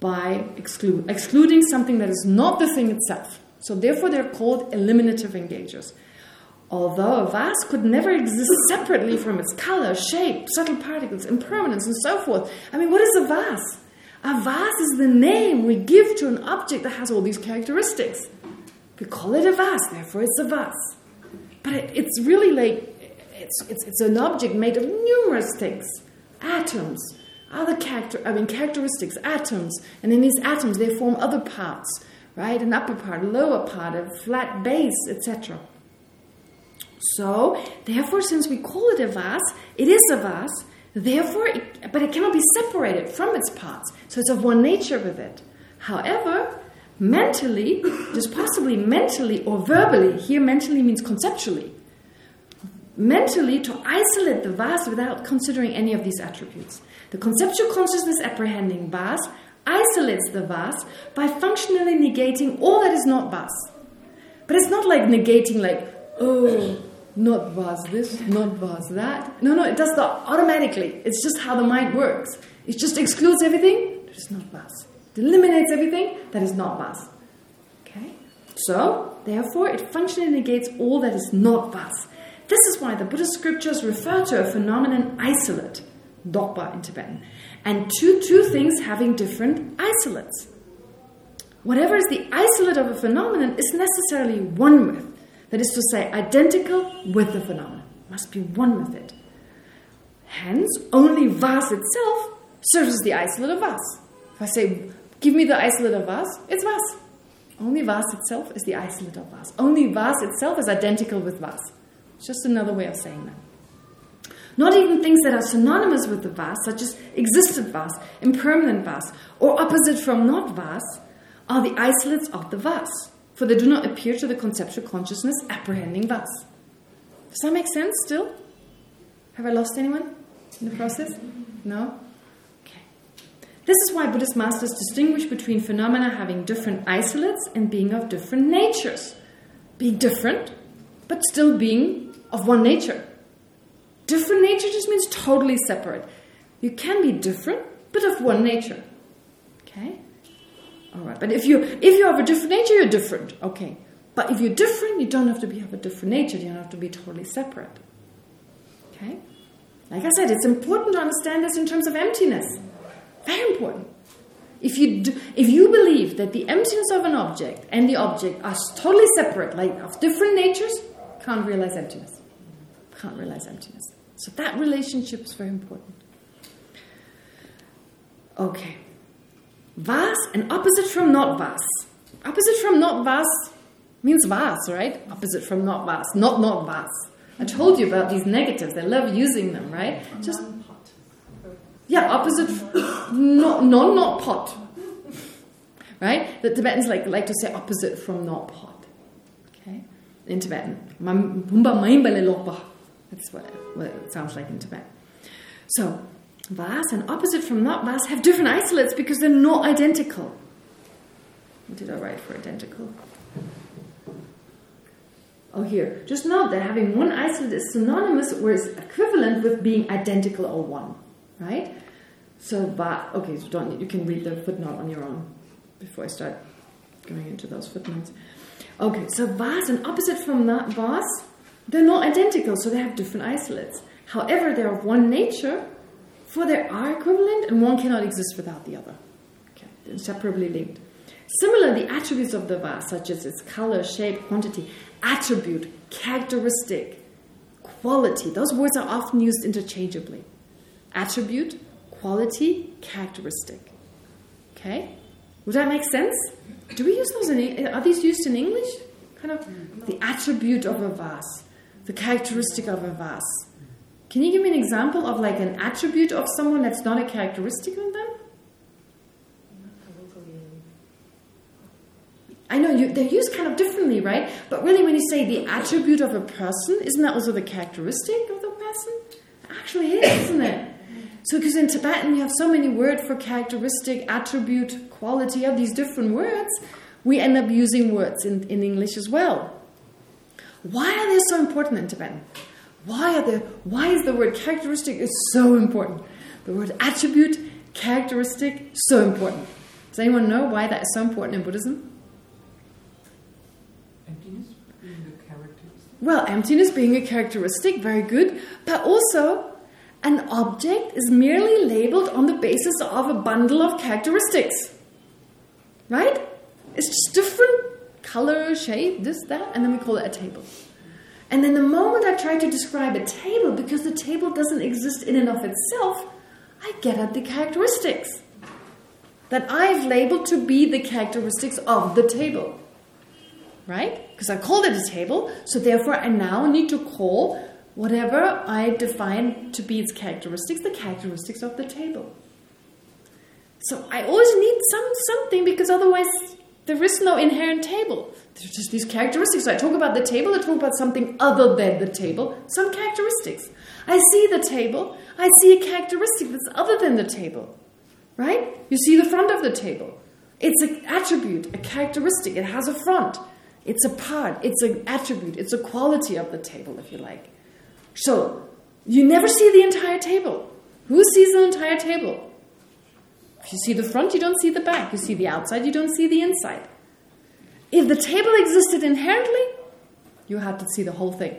by exclude, excluding something that is not the thing itself. So therefore they're called eliminative engagers. Although a vase could never exist separately from its color, shape, subtle particles, impermanence, and so forth. I mean, what is a vase? A vase is the name we give to an object that has all these characteristics. We call it a vase, therefore it's a vase. But it, it's really like, it's, it's, it's an object made of numerous things. Atoms, other character, I mean characteristics, atoms. And in these atoms they form other parts, right? An upper part, a lower part, a flat base, etc. So, therefore, since we call it a vase, it is a vase, therefore, it, but it cannot be separated from its parts. So it's of one nature with it. However, mentally, just possibly mentally or verbally, here mentally means conceptually, mentally to isolate the vase without considering any of these attributes. The conceptual consciousness apprehending vase isolates the vase by functionally negating all that is not vase. But it's not like negating like, oh, not vase this, not vase that. No, no, it does that automatically. It's just how the mind works. It just excludes everything that is not vase. It eliminates everything that is not vase. Okay? So, therefore, it functionally negates all that is not vase. This is why the Buddhist scriptures refer to a phenomenon isolate, dokpa in Tibetan, and two, two things having different isolates. Whatever is the isolate of a phenomenon is necessarily one with. That is to say, identical with the phenomenon. Must be one with it. Hence, only vase itself serves as the isolate of vase. If I say, give me the isolate of vase, it's vase. Only vase itself is the isolate of vase. Only vase itself is identical with vase. It's just another way of saying that. Not even things that are synonymous with the vast, such as existent vast, impermanent vast, or opposite from not vast, are the isolates of the vast, for they do not appear to the conceptual consciousness apprehending vast. Does that make sense still? Have I lost anyone in the process? No? Okay. This is why Buddhist masters distinguish between phenomena having different isolates and being of different natures. Being different, but still being of one nature. Different nature just means totally separate. You can be different, but of one nature. Okay? All right, but if you if you have a different nature, you're different. Okay, but if you're different, you don't have to be have a different nature. You don't have to be totally separate. Okay, like I said, it's important to understand this in terms of emptiness. Very important. If you do, if you believe that the emptiness of an object and the object are totally separate, like of different natures, can't realize emptiness. Can't realize emptiness. So that relationship is very important. Okay. Vase and opposite from not vase. Opposite from not vase means vase, right? Opposite from not vase, not not vase. I told you about these negatives. I love using them, right? Just yeah, opposite not non not pot. Right? The Tibetans like like to say opposite from not pot. Okay? In Tibetan. That's what, what it sounds like in Tibet. So vase and opposite from not vase have different isolates because they're not identical. What did I write for identical? Oh, here. Just note that having one isolate is synonymous or is equivalent with being identical or one. Right? So, but, okay, so don't, you can read the footnote on your own before I start going into those footnotes. Okay, so vase and opposite from not vase, they're not identical, so they have different isolates. However, they're of one nature, for they are equivalent and one cannot exist without the other. Okay, they're inseparably linked. Similarly, attributes of the vase, such as its color, shape, quantity, attribute, characteristic, quality, those words are often used interchangeably. Attribute, quality, characteristic. Okay? Would that make sense? Do we use those in are these used in English? Kind of mm. the attribute of a vase, the characteristic of a vase. Can you give me an example of like an attribute of someone that's not a characteristic of them? I know you, they're used kind of differently, right? But really when you say the attribute of a person, isn't that also the characteristic of the person? Actually is, isn't it? So because in Tibetan you have so many words for characteristic, attribute, quality, of these different words. we end up using words in, in English as well. Why are they so important in Tibetan? Why are they, why is the word characteristic is so important? The word attribute, characteristic, so important. Does anyone know why that is so important in Buddhism? Emptiness being a characteristic. Well, emptiness being a characteristic, very good. But also, an object is merely labeled on the basis of a bundle of characteristics. Right? It's just different color, shape, this, that, and then we call it a table. And then the moment I try to describe a table, because the table doesn't exist in and of itself, I get at the characteristics that I've labeled to be the characteristics of the table. Right? Because I called it a table, so therefore I now need to call whatever I define to be its characteristics, the characteristics of the table. So I always need some something because otherwise there is no inherent table. There's just these characteristics. I talk about the table, I talk about something other than the table, some characteristics. I see the table, I see a characteristic that's other than the table. Right? You see the front of the table. It's an attribute, a characteristic. It has a front. It's a part. It's an attribute. It's a quality of the table, if you like. So, you never see the entire table. Who sees the entire table? If you see the front, you don't see the back. You see the outside, you don't see the inside. If the table existed inherently, you had to see the whole thing.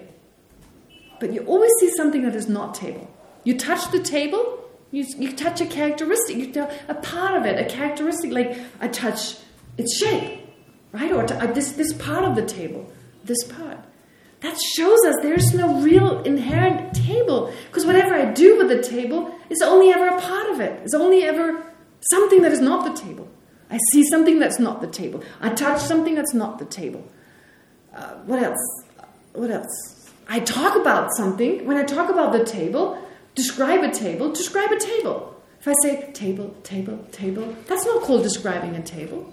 But you always see something that is not table. You touch the table, you, you touch a characteristic, you tell a part of it, a characteristic, like I touch its shape, right? Or uh, this, this part of the table, this part. That shows us there's no real inherent table. Because whatever I do with the table is only ever a part of it. It's only ever something that is not the table. I see something that's not the table. I touch something that's not the table. Uh, what else? What else? I talk about something. When I talk about the table, describe a table, describe a table. If I say table, table, table, that's not called describing a table.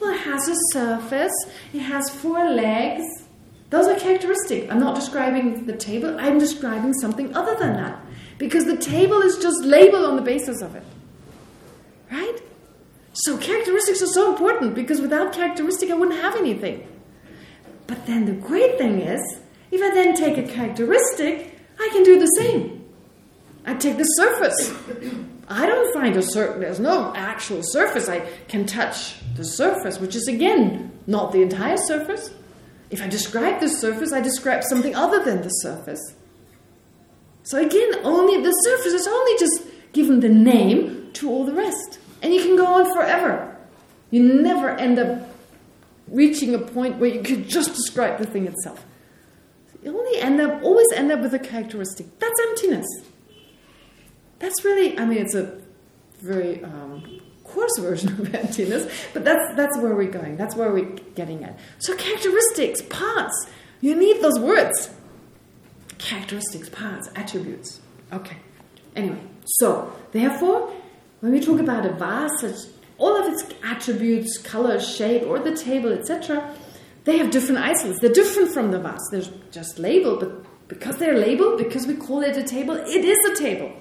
Well, it has a surface, it has four legs. Those are characteristic. I'm not describing the table, I'm describing something other than that. Because the table is just labeled on the basis of it. Right? So characteristics are so important because without characteristic I wouldn't have anything. But then the great thing is, if I then take a characteristic, I can do the same. I take the surface. I don't find a surface. There's no actual surface. I can touch the surface, which is again not the entire surface. If I describe the surface, I describe something other than the surface. So again, only the surface is only just given the name to all the rest. And you can go on forever. You never end up reaching a point where you could just describe the thing itself. You only end up, always end up with a characteristic. That's emptiness. That's really, I mean, it's a very um, coarse version of emptiness, but that's that's where we're going. That's where we're getting at. So characteristics, parts. You need those words. Characteristics, parts, attributes. Okay. Anyway, so therefore, when we talk about a vase, all of its attributes, color, shape, or the table, etc., they have different isolates. They're different from the vase. They're just labeled, but because they're labeled, because we call it a table, it is a table.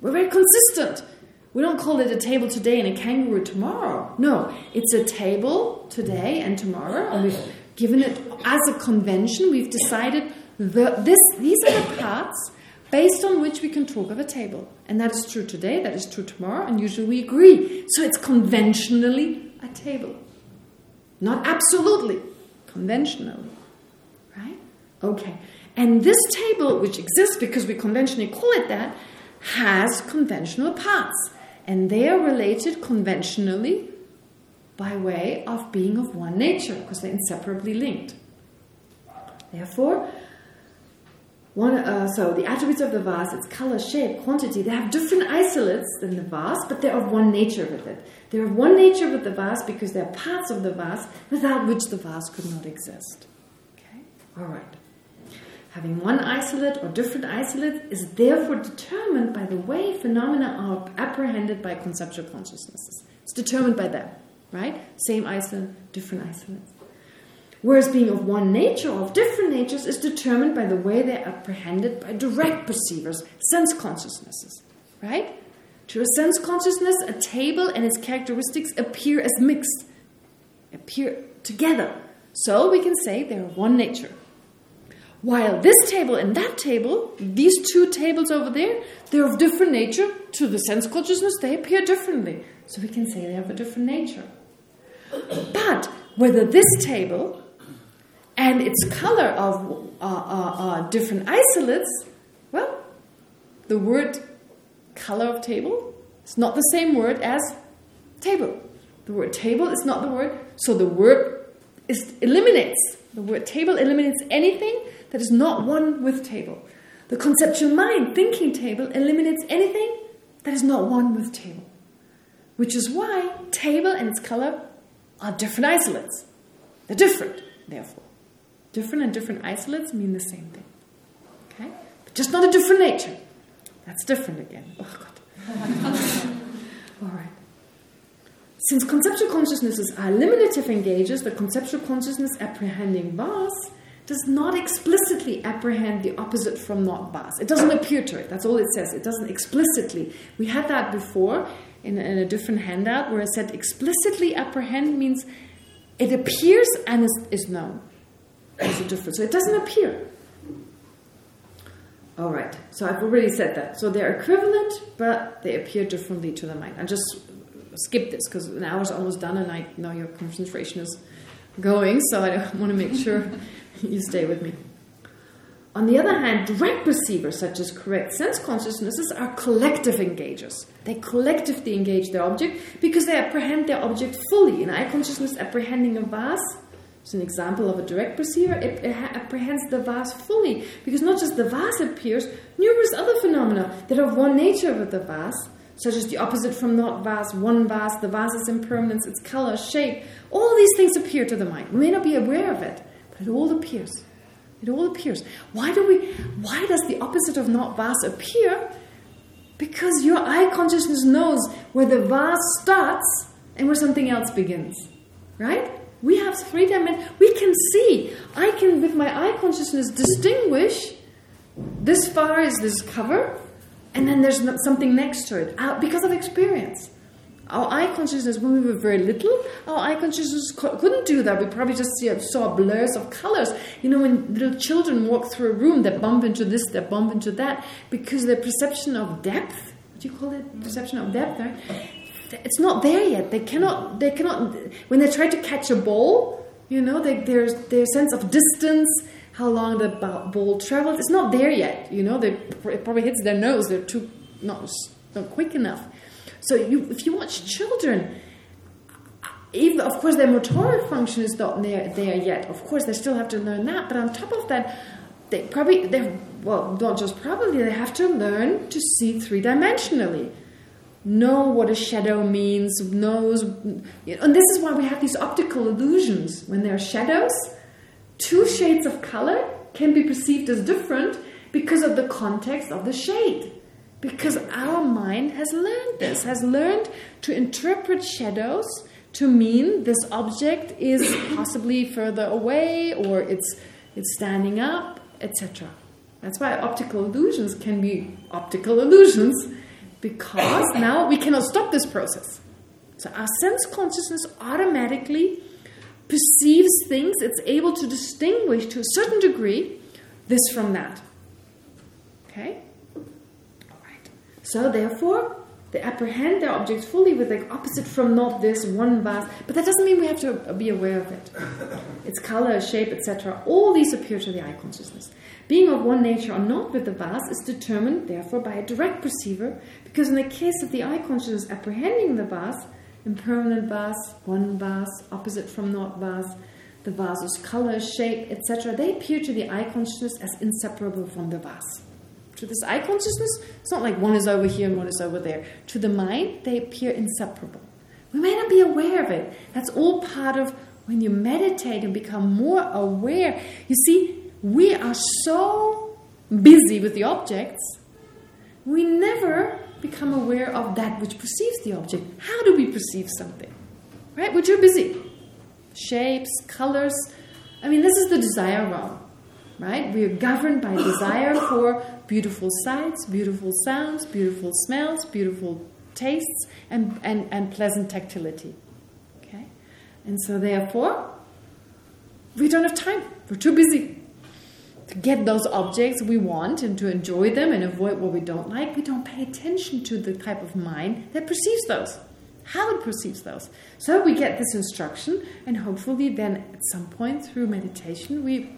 We're very consistent. We don't call it a table today and a kangaroo tomorrow. No, it's a table today and tomorrow, and we've given it as a convention. We've decided the, this these are the parts based on which we can talk of a table. And that is true today, that is true tomorrow, and usually we agree. So it's conventionally a table. Not absolutely, conventionally. Right? Okay. And this table, which exists because we conventionally call it that, has conventional parts. And they are related conventionally by way of being of one nature, because they're inseparably linked. Therefore, one, uh, so the attributes of the vase, its color, shape, quantity, they have different isolates than the vase, but they're of one nature with it. They're of one nature with the vase because they're parts of the vase without which the vase could not exist. Okay? All right. Having one isolate or different isolates is therefore determined by the way phenomena are apprehended by conceptual consciousnesses. It's determined by them, right? Same isolate, different isolates. Whereas being of one nature or of different natures is determined by the way they're apprehended by direct perceivers, sense consciousnesses, right? To a sense consciousness, a table and its characteristics appear as mixed. appear together. So we can say they're one nature. While this table and that table, these two tables over there, they're of different nature. To the sense consciousness, they appear differently. So we can say they have a different nature. But whether this table and its color of uh, uh, uh, different isolates, well, the word color of table is not the same word as table. The word table is not the word, so the word is eliminates. The word table eliminates anything that is not one with table. The conceptual mind, thinking table, eliminates anything that is not one with table. Which is why table and its color are different isolates. They're different, therefore. Different and different isolates mean the same thing. Okay? But just not a different nature. That's different again. Oh, God. All right. Since conceptual consciousnesses are eliminative engages, the conceptual consciousness apprehending vas does not explicitly apprehend the opposite from not vas. It doesn't appear to it. That's all it says. It doesn't explicitly. We had that before in a, in a different handout where it said explicitly apprehend means it appears and is, is known. There's a difference. So it doesn't appear. All right. So I've already said that. So they're equivalent, but they appear differently to the mind. I just skip this because an hour's almost done and I know your concentration is going, so I want to make sure you stay with me. On the other hand, direct perceivers, such as correct sense consciousnesses, are collective engagers. They collectively engage their object because they apprehend their object fully. In eye consciousness, apprehending a vase is an example of a direct perceiver. It, apprehends the vase fully because not just the vase appears, numerous other phenomena that are of one nature with the vase, such as the opposite from not vase, one vase, the vase's impermanence, its color, shape. All these things appear to the mind. We may not be aware of it, but it all appears. It all appears. Why do we? Why does the opposite of not vase appear? Because your eye consciousness knows where the vase starts and where something else begins. Right? We have three dimensions. We can see. I can, with my eye consciousness, distinguish this far is this cover, and then there's something next to it uh, because of experience. Our eye consciousness, when we were very little, our eye consciousness couldn't do that. We probably just saw blurs of colors. You know, when little children walk through a room, they bump into this, they bump into that, because their perception of depth, what do you call it? Perception of depth, right? It's not there yet. They cannot, they cannot, when they try to catch a ball, you know, they, there's their sense of distance, how long the ball travels, it's not there yet. You know, they, it probably hits their nose. They're too, not, not quick enough. So you, if you watch children, even of course their motoric function is not there, there yet. Of course they still have to learn that. But on top of that, they probably they well not just probably they have to learn to see three dimensionally, know what a shadow means, knows, and this is why we have these optical illusions when there are shadows. Two shades of color can be perceived as different because of the context of the shade. Because our mind has learned this, has learned to interpret shadows to mean this object is possibly further away or it's it's standing up, etc. That's why optical illusions can be optical illusions because now we cannot stop this process. So our sense consciousness automatically perceives things, it's able to distinguish to a certain degree this from that. Okay? All right. So therefore, they apprehend their objects fully with the opposite from not this one vase. But that doesn't mean we have to be aware of it. Its color, shape, etc. All these appear to the eye consciousness. Being of one nature or not with the vase is determined, therefore, by a direct perceiver, because in the case of the eye consciousness apprehending the vase, impermanent vase, one vase, opposite from not vase, the vase's color, shape, etc., they appear to the eye consciousness as inseparable from the vase. To this eye consciousness, it's not like one is over here and one is over there. To the mind, they appear inseparable. We may not be aware of it. That's all part of when you meditate and become more aware. You see, we are so busy with the objects, we never become aware of that which perceives the object. How do we perceive something? Right? We're too busy. Shapes, colors. I mean, this is the desire realm right? We are governed by desire for beautiful sights, beautiful sounds, beautiful smells, beautiful tastes, and, and, and pleasant tactility. Okay? And so therefore, we don't have time. We're too busy to get those objects we want and to enjoy them and avoid what we don't like. We don't pay attention to the type of mind that perceives those, how it perceives those. So we get this instruction and hopefully then at some point through meditation we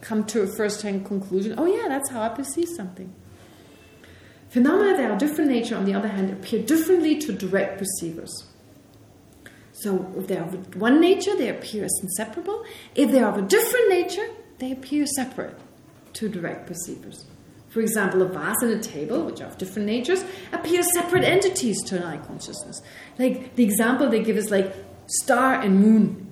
come to a first-hand conclusion, oh yeah, that's how I perceive something. Phenomena that are of different nature, on the other hand, appear differently to direct perceivers. So if they are of one nature, they appear as inseparable. If they are of a different nature, they appear separate to direct perceivers. For example, a vase and a table, which are of different natures, appear separate entities to an eye consciousness. Like the example they give is like star and moon.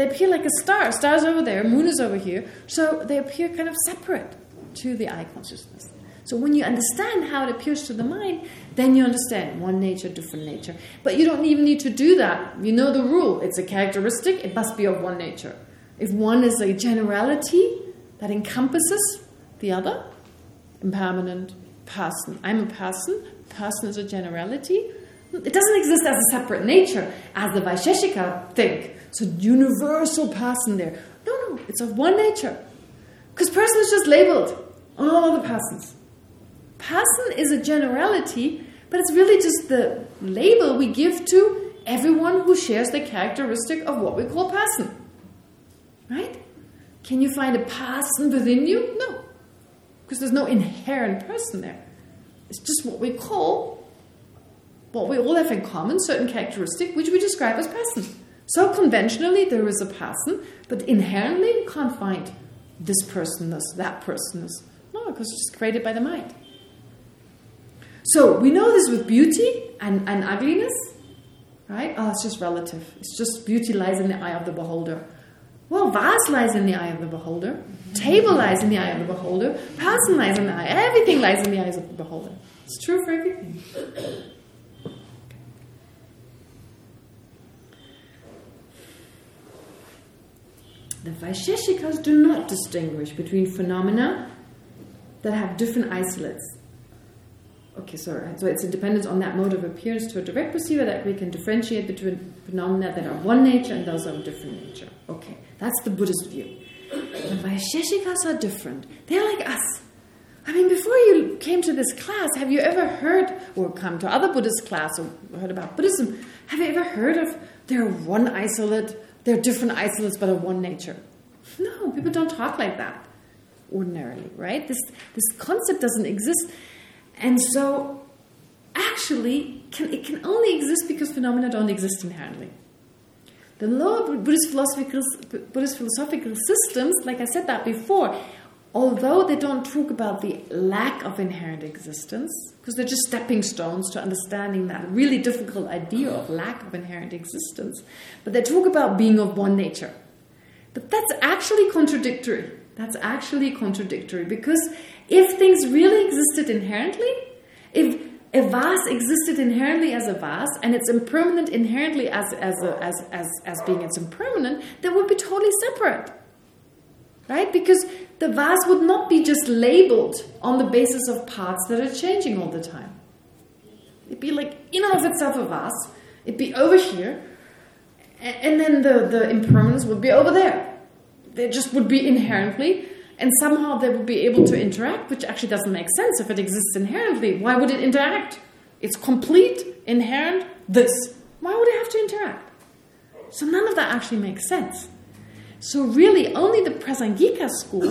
They appear like a star. Star's over there, moon is over here. So they appear kind of separate to the eye consciousness. So when you understand how it appears to the mind, then you understand one nature, different nature. But you don't even need to do that. You know the rule. It's a characteristic. It must be of one nature. If one is a generality that encompasses the other, impermanent person. I'm a person. Person is a generality. It doesn't exist as a separate nature, as the Vaisheshika think. It's a universal person there. No, no, it's of one nature. Because person is just labeled on all the persons. Person is a generality, but it's really just the label we give to everyone who shares the characteristic of what we call person. Right? Can you find a person within you? No. Because there's no inherent person there. It's just what we call, what we all have in common, certain characteristic, which we describe as person. So conventionally, there is a person, but inherently, you can't find this personness, that personness. No, because it's just created by the mind. So we know this with beauty and, and ugliness, right? Oh, it's just relative. It's just beauty lies in the eye of the beholder. Well, vase lies in the eye of the beholder. Table lies in the eye of the beholder. Person lies in the eye. Everything lies in the eyes of the beholder. It's true for everything. The Vaisheshikas do not distinguish between phenomena that have different isolates. Okay, sorry. So it's a dependence on that mode of appearance to a direct perceiver that we can differentiate between phenomena that are one nature and those of different nature. Okay, that's the Buddhist view. The Vaisheshikas are different. They're like us. I mean, before you came to this class, have you ever heard, or come to other Buddhist class, or heard about Buddhism, have you ever heard of they're one isolate, they're different isolates, but of one nature? No, people don't talk like that ordinarily, right? This, this concept doesn't exist. And so, actually, can, it can only exist because phenomena don't exist inherently. The lower Buddhist philosophical, Buddhist philosophical systems, like I said that before, although they don't talk about the lack of inherent existence, because they're just stepping stones to understanding that really difficult idea of lack of inherent existence, but they talk about being of one nature. But that's actually contradictory. That's actually contradictory because if things really existed inherently, if a vase existed inherently as a vase and it's impermanent inherently as as a, as as as being it's impermanent, that would be totally separate. Right? Because the vase would not be just labeled on the basis of parts that are changing all the time. It'd be like in and of itself a vase. It'd be over here, and then the the impermanence would be over there. They just would be inherently and somehow they would be able to interact, which actually doesn't make sense if it exists inherently. Why would it interact? It's complete, inherent, this. Why would it have to interact? So none of that actually makes sense. So really, only the Prasangika school,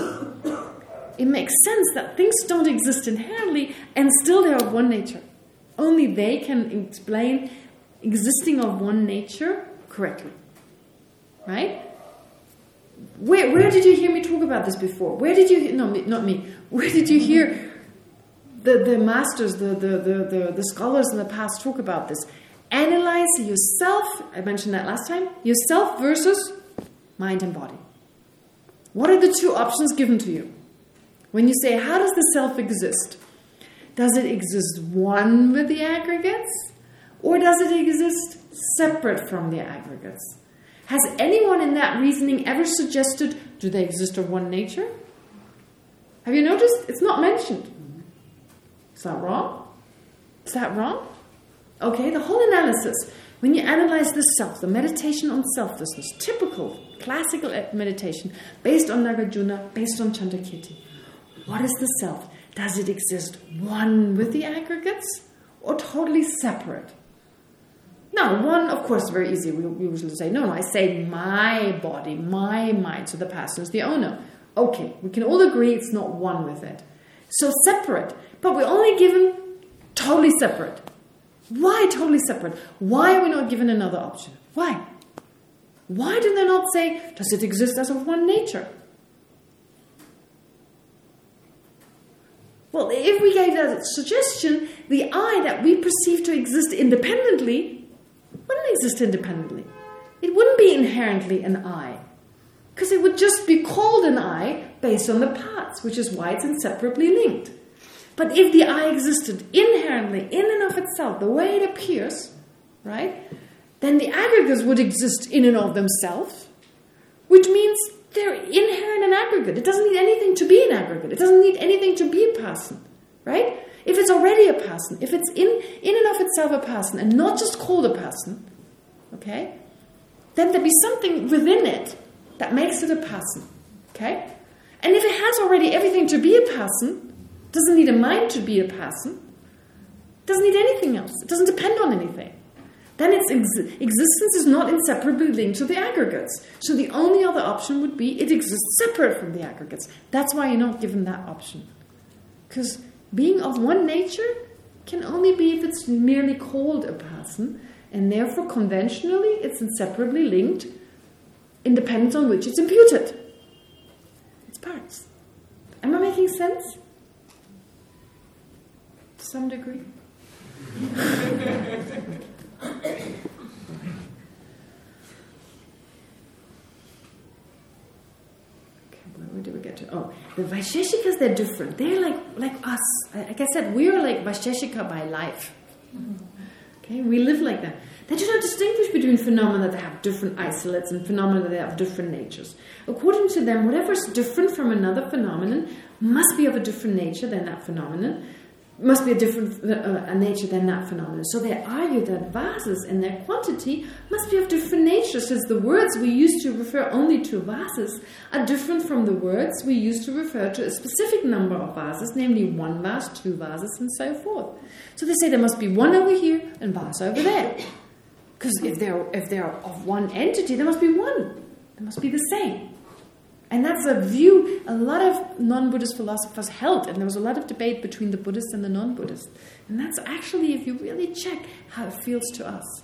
it makes sense that things don't exist inherently and still they're of one nature. Only they can explain existing of one nature correctly. Right? Where, where did you hear me talk about this before? Where did you, no, not me, where did you hear the, the masters, the, the, the, the, the scholars in the past talk about this? Analyze yourself, I mentioned that last time, yourself versus mind and body. What are the two options given to you? When you say, how does the self exist? Does it exist one with the aggregates? Or does it exist separate from the aggregates? Has anyone in that reasoning ever suggested, do they exist of one nature? Have you noticed? It's not mentioned. Is that wrong? Is that wrong? Okay, the whole analysis. When you analyze the self, the meditation on selflessness, typical, classical meditation, based on Nagarjuna, based on Chandrakirti, what is the self? Does it exist one with the aggregates or totally separate? Now, one, of course, very easy. We, we usually say, no, no, I say my body, my mind. So the person is the owner. Okay, we can all agree it's not one with it. So separate, but we're only given totally separate. Why totally separate? Why are we not given another option? Why? Why do they not say, does it exist as of one nature? Well, if we gave that suggestion, the I that we perceive to exist independently wouldn't exist independently. It wouldn't be inherently an I. Because it would just be called an I based on the parts, which is why it's inseparably linked. But if the I existed inherently, in and of itself, the way it appears, right, then the aggregates would exist in and of themselves, which means they're inherent and aggregate. It doesn't need anything to be an aggregate. It doesn't need anything to be a person, right? If it's already a person, if it's in, in and of itself a person and not just called a person, okay, then there'd be something within it that makes it a person, okay? And if it has already everything to be a person, doesn't need a mind to be a person, doesn't need anything else, it doesn't depend on anything, then its ex existence is not inseparably linked to the aggregates. So the only other option would be it exists separate from the aggregates. That's why you're not given that option. Because being of one nature can only be if it's merely called a person, and therefore conventionally it's inseparably linked independent on which it's imputed. It's parts. Am I making sense? To some degree. where do we get to? Oh, the Vaisheshikas, they're different. They're like like us. Like I said, we're like Vaisheshika by life. Okay, we live like that. They do not distinguish between phenomena that have different isolates and phenomena that have different natures. According to them, whatever is different from another phenomenon must be of a different nature than that phenomenon, must be a different uh, a nature than that phenomenon. So they argue that vases and their quantity must be of different nature, since the words we use to refer only to vases are different from the words we use to refer to a specific number of vases, namely one vase, two vases, and so forth. So they say there must be one over here and vase over there. Because if they're if they're of one entity, there must be one. They must be the same. And that's a view a lot of non-Buddhist philosophers held, and there was a lot of debate between the Buddhists and the non-Buddhists. And that's actually, if you really check, how it feels to us.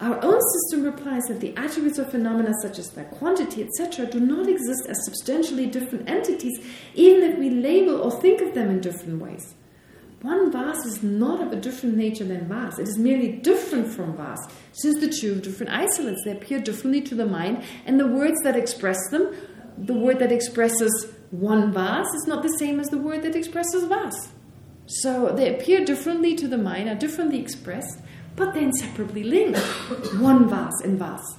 Our own system replies that the attributes of phenomena such as their quantity, etc., do not exist as substantially different entities, even if we label or think of them in different ways. One vase is not of a different nature than vase. It is merely different from vase. Since the two different isolates, they appear differently to the mind, and the words that express them, the word that expresses one vase is not the same as the word that expresses vase. So they appear differently to the mind, are differently expressed, but they're inseparably linked. one vase and vase.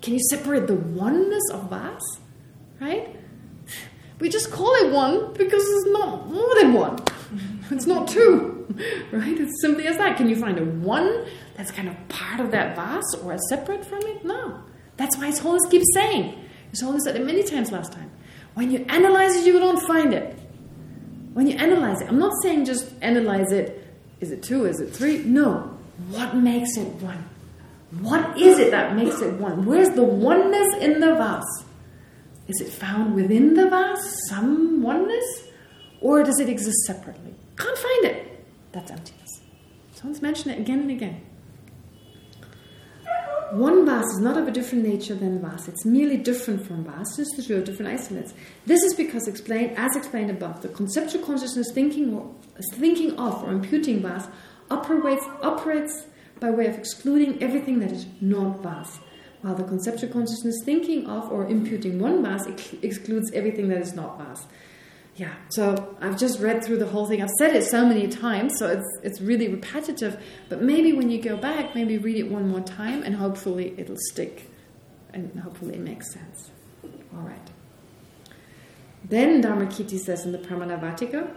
Can you separate the oneness of vase? Right? We just call it one because it's not more than one. It's not two, right? It's simply as that. Can you find a one that's kind of part of that vase or separate from it? No. That's why His Holiness keeps saying. His Holiness said it many times last time. When you analyze it, you don't find it. When you analyze it, I'm not saying just analyze it. Is it two? Is it three? No. What makes it one? What is it that makes it one? Where's the oneness in the vase? Is it found within the vase, some oneness? Or does it exist separately? Can't find it. That's emptiness. Someone's mentioned it again and again. One vase is not of a different nature than vase. It's merely different from vase, just the two are different isolates. This is because, explained, as explained above, the conceptual consciousness thinking, or, thinking of or imputing vase operates, operates by way of excluding everything that is not vase, while the conceptual consciousness thinking of or imputing one vase ex excludes everything that is not vase yeah, so I've just read through the whole thing. I've said it so many times, so it's it's really repetitive. But maybe when you go back, maybe read it one more time, and hopefully it'll stick, and hopefully it makes sense. All right. Then Dharmakirti says in the Pramanavartika,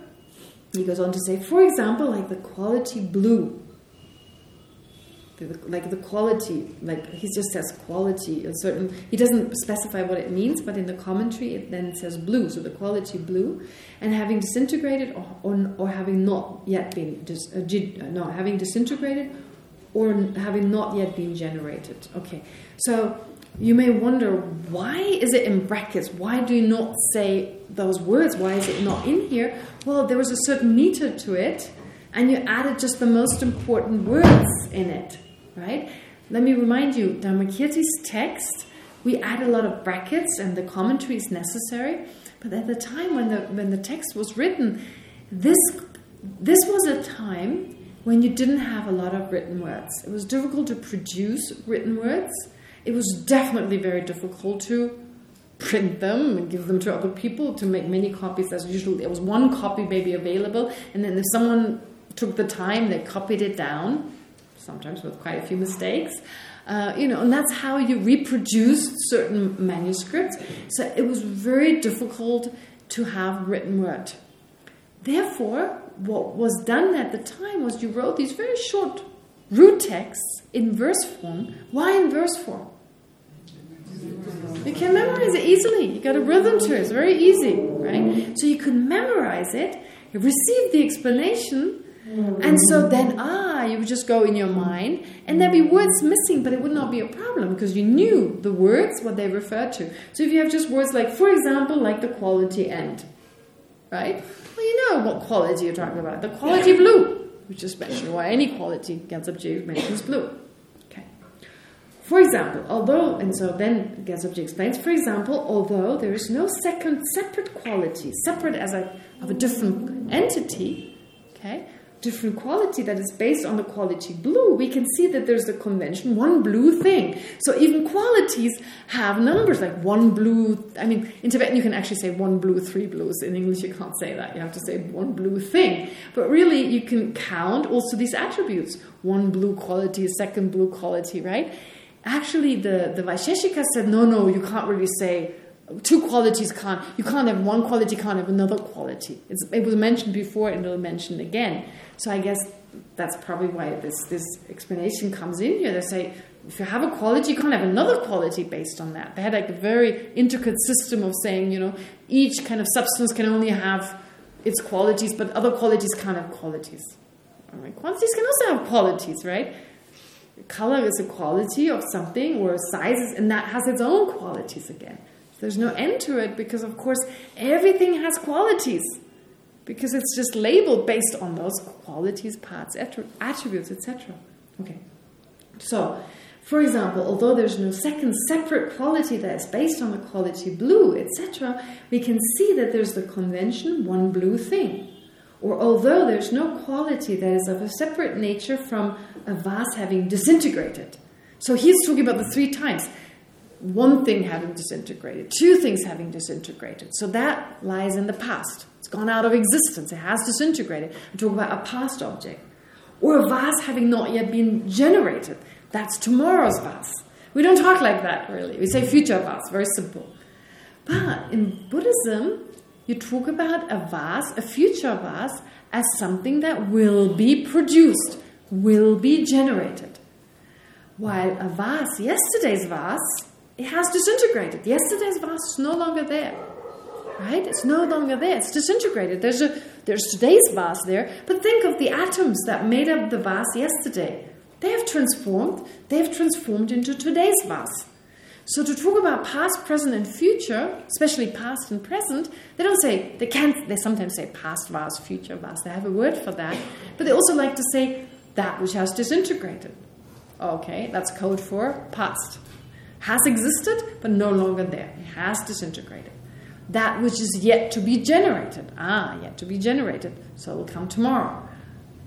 he goes on to say, for example, like the quality blue. Like the quality, like he just says quality, a certain, he doesn't specify what it means, but in the commentary it then says blue, so the quality blue, and having disintegrated or, or, or having not yet been, dis, uh, uh no, having disintegrated or having not yet been generated. Okay, so you may wonder, why is it in brackets? Why do you not say those words? Why is it not in here? Well, there was a certain meter to it, and you added just the most important words in it, right? Let me remind you, Dharmakirti's text, we add a lot of brackets and the commentary is necessary, but at the time when the when the text was written, this this was a time when you didn't have a lot of written words. It was difficult to produce written words. It was definitely very difficult to print them and give them to other people to make many copies as usual there was one copy maybe available and then if someone took the time, they copied it down, sometimes with quite a few mistakes. Uh, you know, and that's how you reproduce certain manuscripts. So it was very difficult to have written word. Therefore, what was done at the time was you wrote these very short root texts in verse form. Why in verse form? You can memorize it easily. You got a rhythm to it. It's very easy, right? So you could memorize it, you receive the explanation, and so then, ah, you would just go in your mind, and there'd be words missing, but it would not be a problem because you knew the words, what they refer to. So if you have just words like, for example, like the quality end, right? Well, you know what quality you're talking about. The quality blue, which is mentioned, or any quality, Gyaltsabje mentions blue. Okay. For example, although, and so then Gyaltsabje explains, for example, although there is no second separate quality, separate as a, of a different entity, okay, different quality that is based on the quality blue, we can see that there's the convention, one blue thing. So even qualities have numbers, like one blue, I mean, in Tibetan you can actually say one blue, three blues. In English you can't say that, you have to say one blue thing. But really you can count also these attributes, one blue quality, second blue quality, right? Actually the, the Vaisheshika said, no, no, you can't really say two qualities can't, you can't have one quality, can't have another quality. It's, it was mentioned before and it'll mention again. So I guess that's probably why this, this explanation comes in here. They say, if you have a quality, you can't have another quality based on that. They had like a very intricate system of saying, you know, each kind of substance can only have its qualities, but other qualities can't have qualities. Right? Quantities can also have qualities, right? Color is a quality of something, or sizes, and that has its own qualities again. There's no end to it because, of course, everything has qualities because it's just labeled based on those qualities, parts, attributes, etc. Okay. So, for example, although there's no second separate quality that is based on the quality blue, etc., we can see that there's the convention one blue thing. Or although there's no quality that is of a separate nature from a vase having disintegrated. So he's talking about the three times one thing having disintegrated, two things having disintegrated. So that lies in the past. It's gone out of existence. It has disintegrated. I talk about a past object. Or a vase having not yet been generated. That's tomorrow's vase. We don't talk like that, really. We say future vase, very simple. But in Buddhism, you talk about a vase, a future vase, as something that will be produced, will be generated. While a vase, yesterday's vase, it has disintegrated. Yesterday's vase is no longer there. Right? It's no longer there. It's disintegrated. There's a there's today's vase there, but think of the atoms that made up the vase yesterday. They have transformed. They have transformed into today's vase. So to talk about past, present, and future, especially past and present, they don't say they can't. They sometimes say past vase, future vase. They have a word for that, but they also like to say that which has disintegrated. Okay, that's code for past has existed, but no longer there. It has disintegrated. That which is yet to be generated. Ah, yet to be generated. So it will come tomorrow.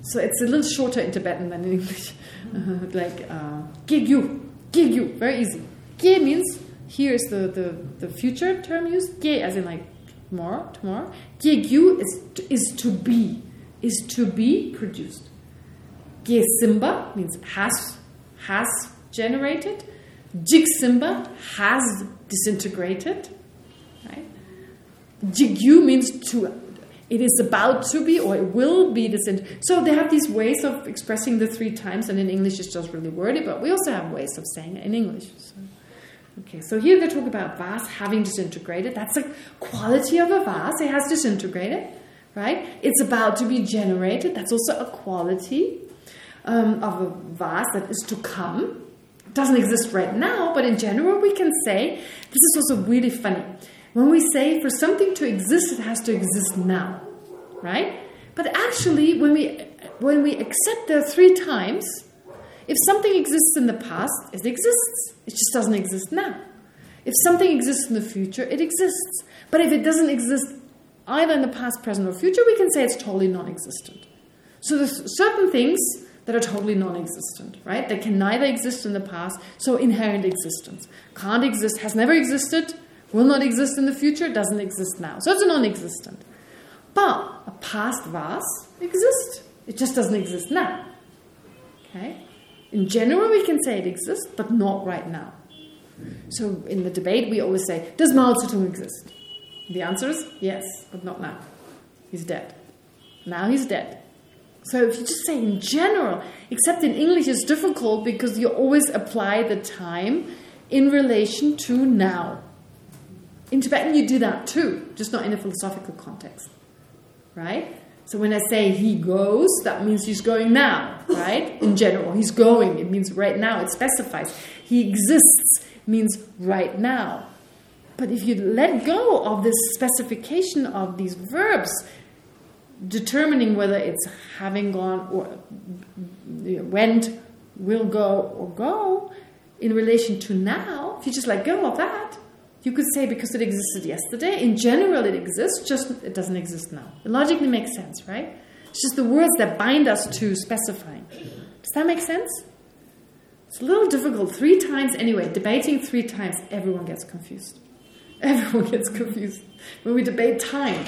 So it's a little shorter in Tibetan than in English. like, uh, Gigyu. Gigyu. Very easy. Ge means, here is the, the, the future term used. Ge as in like tomorrow, tomorrow. Gigyu is, is to be. Is to be produced. Ge Simba means has, has generated. Jigsimba has disintegrated. Right? Jigyu means to It is about to be or it will be this. So they have these ways of expressing the three times, and in English it's just really wordy, but we also have ways of saying it in English. So, okay, so here they talk about vase having disintegrated. That's a quality of a vase. It has disintegrated, right? It's about to be generated. That's also a quality um, of a vase that is to come. Doesn't exist right now, but in general we can say, this is also really funny. When we say for something to exist, it has to exist now, right? But actually, when we when we accept there three times, if something exists in the past, it exists. It just doesn't exist now. If something exists in the future, it exists. But if it doesn't exist either in the past, present, or future, we can say it's totally non-existent. So there's certain things that are totally non-existent, right? They can neither exist in the past, so inherent existence. Can't exist, has never existed, will not exist in the future, doesn't exist now. So it's a non-existent. But a past vase exists. It just doesn't exist now. Okay? In general, we can say it exists, but not right now. So in the debate, we always say, does Mao Zedong exist? The answer is yes, but not now. He's dead. Now he's dead. So if you just say in general, except in English it's difficult because you always apply the time in relation to now. In Tibetan, you do that too, just not in a philosophical context, right? So when I say he goes, that means he's going now, right? In general, he's going. It means right now. It specifies. He exists means right now. But if you let go of this specification of these verbs, determining whether it's having gone or went, will go or go, in relation to now, if you just let go of that, you could say because it existed yesterday, in general it exists, just it doesn't exist now. It logically makes sense, right? It's just the words that bind us to specifying. Does that make sense? It's a little difficult. Three times, anyway, debating three times, everyone gets confused. Everyone gets confused when we debate time,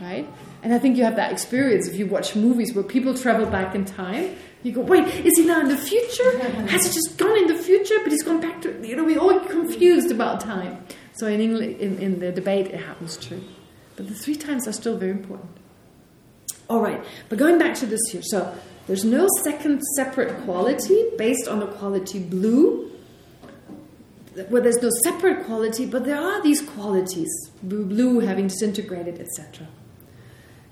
right? And I think you have that experience if you watch movies where people travel back in time you go, wait, is he now in the future? Has he just gone in the future, but he's gone back to, you know, we're all confused about time. So in, English, in, in the debate, it happens too. But the three times are still very important. All right, but going back to this here. So there's no second separate quality based on the quality blue. Well, there's no separate quality, but there are these qualities. Blue having disintegrated, etc.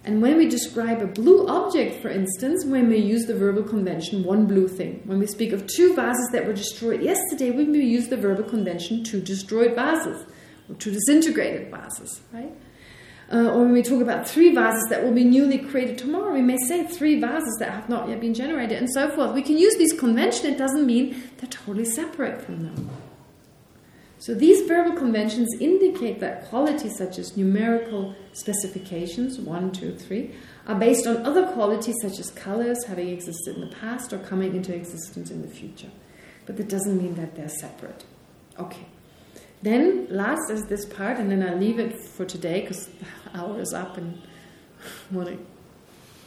And when we describe a blue object, for instance, when we use the verbal convention, one blue thing. When we speak of two vases that were destroyed yesterday, we may use the verbal convention two destroyed vases, or two disintegrated vases, right? Uh, or when we talk about three vases that will be newly created tomorrow, we may say three vases that have not yet been generated, and so forth. We can use these conventions. It doesn't mean they're totally separate from them. So these verbal conventions indicate that qualities such as numerical specifications, one, two, three, are based on other qualities such as colors having existed in the past or coming into existence in the future. But that doesn't mean that they're separate. Okay. Then last is this part, and then I'll leave it for today because the hour is up and I want to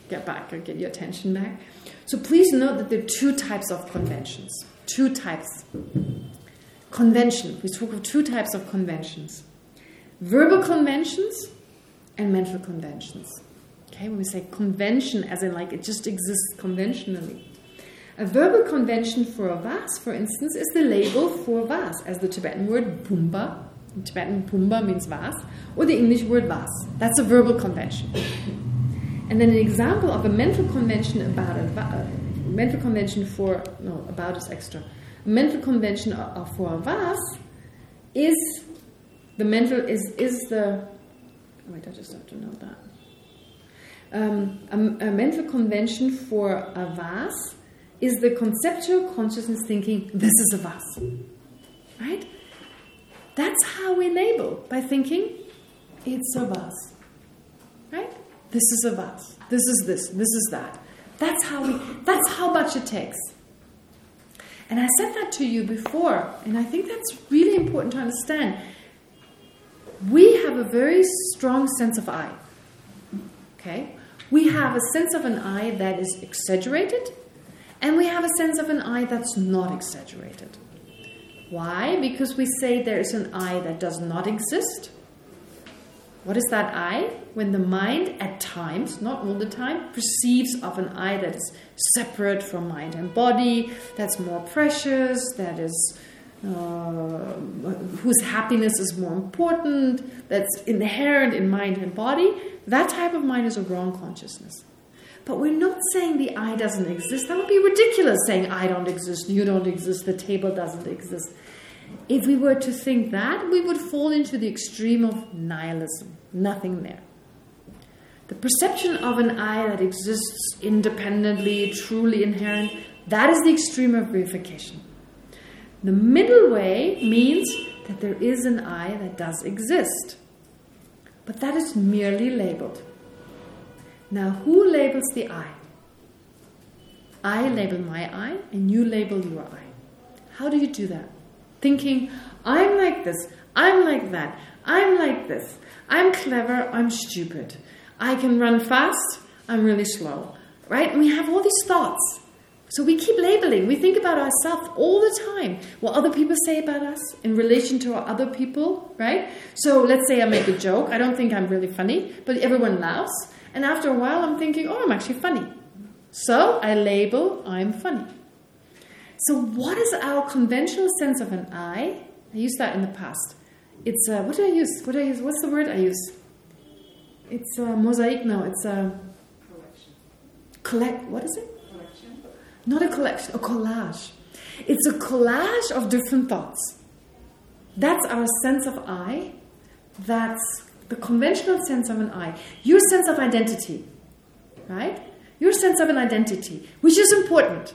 get back or get your attention back. So please note that there are two types of conventions. Two types convention. We talk of two types of conventions. Verbal conventions and mental conventions. Okay, when we say convention, as in like it just exists conventionally. A verbal convention for a vase, for instance, is the label for vase, as the Tibetan word pumba. In Tibetan, pumba means vase, or the English word vase. That's a verbal convention. And then an example of a mental convention about a, a uh, mental convention for no about is extra mental convention for a vase is the mental is is the wait I just have to know that. Um, a, a, mental convention for a vase is the conceptual consciousness thinking this is a vase right? That's how we label by thinking it's a vase right? This is a vase this is this. This is that. That's how we that's how much it takes and I said that to you before, and I think that's really important to understand. We have a very strong sense of I. Okay? We have a sense of an I that is exaggerated, and we have a sense of an I that's not exaggerated. Why? Because we say there is an I that does not exist, What is that I? When the mind, at times, not all the time, perceives of an I that is separate from mind and body, that's more precious, that is uh, whose happiness is more important, that's inherent in mind and body, that type of mind is a wrong consciousness. But we're not saying the I doesn't exist. That would be ridiculous saying I don't exist, you don't exist, the table doesn't exist. If we were to think that, we would fall into the extreme of nihilism. Nothing there. The perception of an I that exists independently, truly inherent, that is the extreme of reification. The middle way means that there is an I that does exist. But that is merely labeled. Now, who labels the I? I label my I, and you label your I. How do you do that? Thinking, I'm like this, I'm like that, I'm like this, I'm clever, I'm stupid, I can run fast, I'm really slow, right? And we have all these thoughts. So we keep labeling. We think about ourselves all the time. What other people say about us in relation to other people, right? So let's say I make a joke. I don't think I'm really funny, but everyone laughs. And after a while, I'm thinking, oh, I'm actually funny. So I label, I'm funny. So what is our conventional sense of an I? I used that in the past. It's, uh, what do I use? What do I use? What's the word I use? It's a mosaic, no, it's a... Collection. Collect, what is it? Collection. Not a collection, a collage. It's a collage of different thoughts. That's our sense of I. That's the conventional sense of an I. Your sense of identity, right? Your sense of an identity, which is important.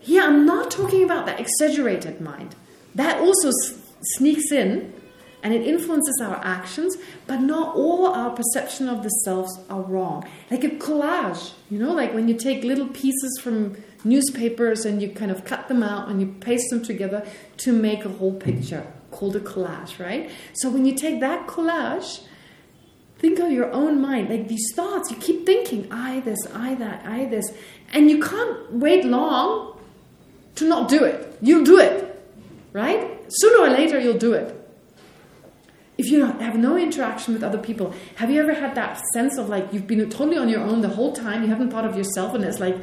Here, I'm not talking about that exaggerated mind. That also sneaks in and it influences our actions, but not all our perception of the selves are wrong. Like a collage, you know, like when you take little pieces from newspapers and you kind of cut them out and you paste them together to make a whole picture called a collage, right? So when you take that collage, think of your own mind, like these thoughts, you keep thinking, I this, I that, I this, and you can't wait long to not do it. You'll do it, right? Sooner or later, you'll do it. If you have no interaction with other people, have you ever had that sense of like you've been totally on your own the whole time, you haven't thought of yourself, and it's like,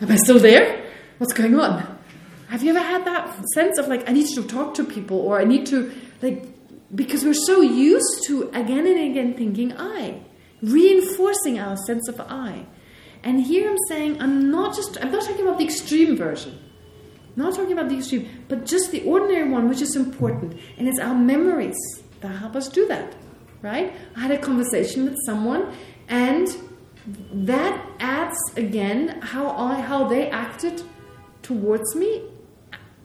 am I still there? What's going on? Have you ever had that sense of like, I need to talk to people, or I need to, like, because we're so used to again and again thinking I, reinforcing our sense of I. And here I'm saying, I'm not just, I'm not talking about the extreme version. Not talking about the extreme, but just the ordinary one, which is important. And it's our memories that help us do that, right? I had a conversation with someone, and that adds again how I, how they acted towards me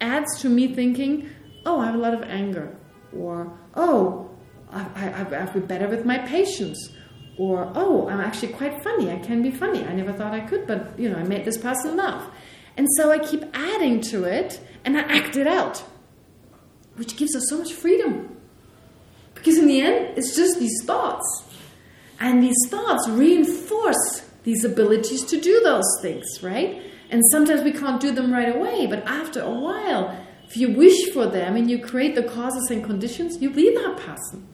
adds to me thinking, oh, I have a lot of anger, or oh, I, I, I have to be better with my patience, or oh, I'm actually quite funny. I can be funny. I never thought I could, but you know, I made this person laugh. And so I keep adding to it and I act it out, which gives us so much freedom. Because in the end, it's just these thoughts. And these thoughts reinforce these abilities to do those things, right? And sometimes we can't do them right away, but after a while, if you wish for them and you create the causes and conditions, you be that person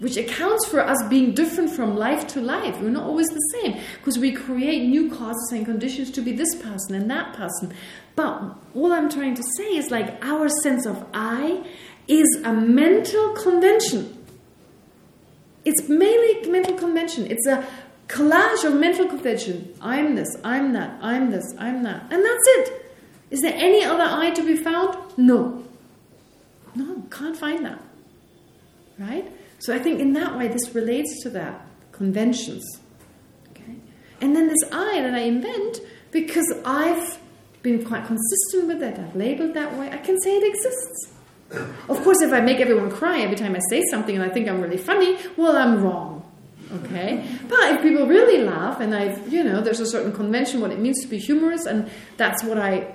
which accounts for us being different from life to life. We're not always the same because we create new causes and conditions to be this person and that person. But all I'm trying to say is like our sense of I is a mental convention. It's mainly a mental convention. It's a collage of mental convention. I'm this, I'm that, I'm this, I'm that. And that's it. Is there any other I to be found? No. No, can't find that. Right? So I think in that way this relates to that, conventions. Okay? And then this I that I invent, because I've been quite consistent with it, I've labeled that way, I can say it exists. Of course, if I make everyone cry every time I say something and I think I'm really funny, well, I'm wrong. Okay? But if people really laugh and I, you know, there's a certain convention what it means to be humorous and that's what I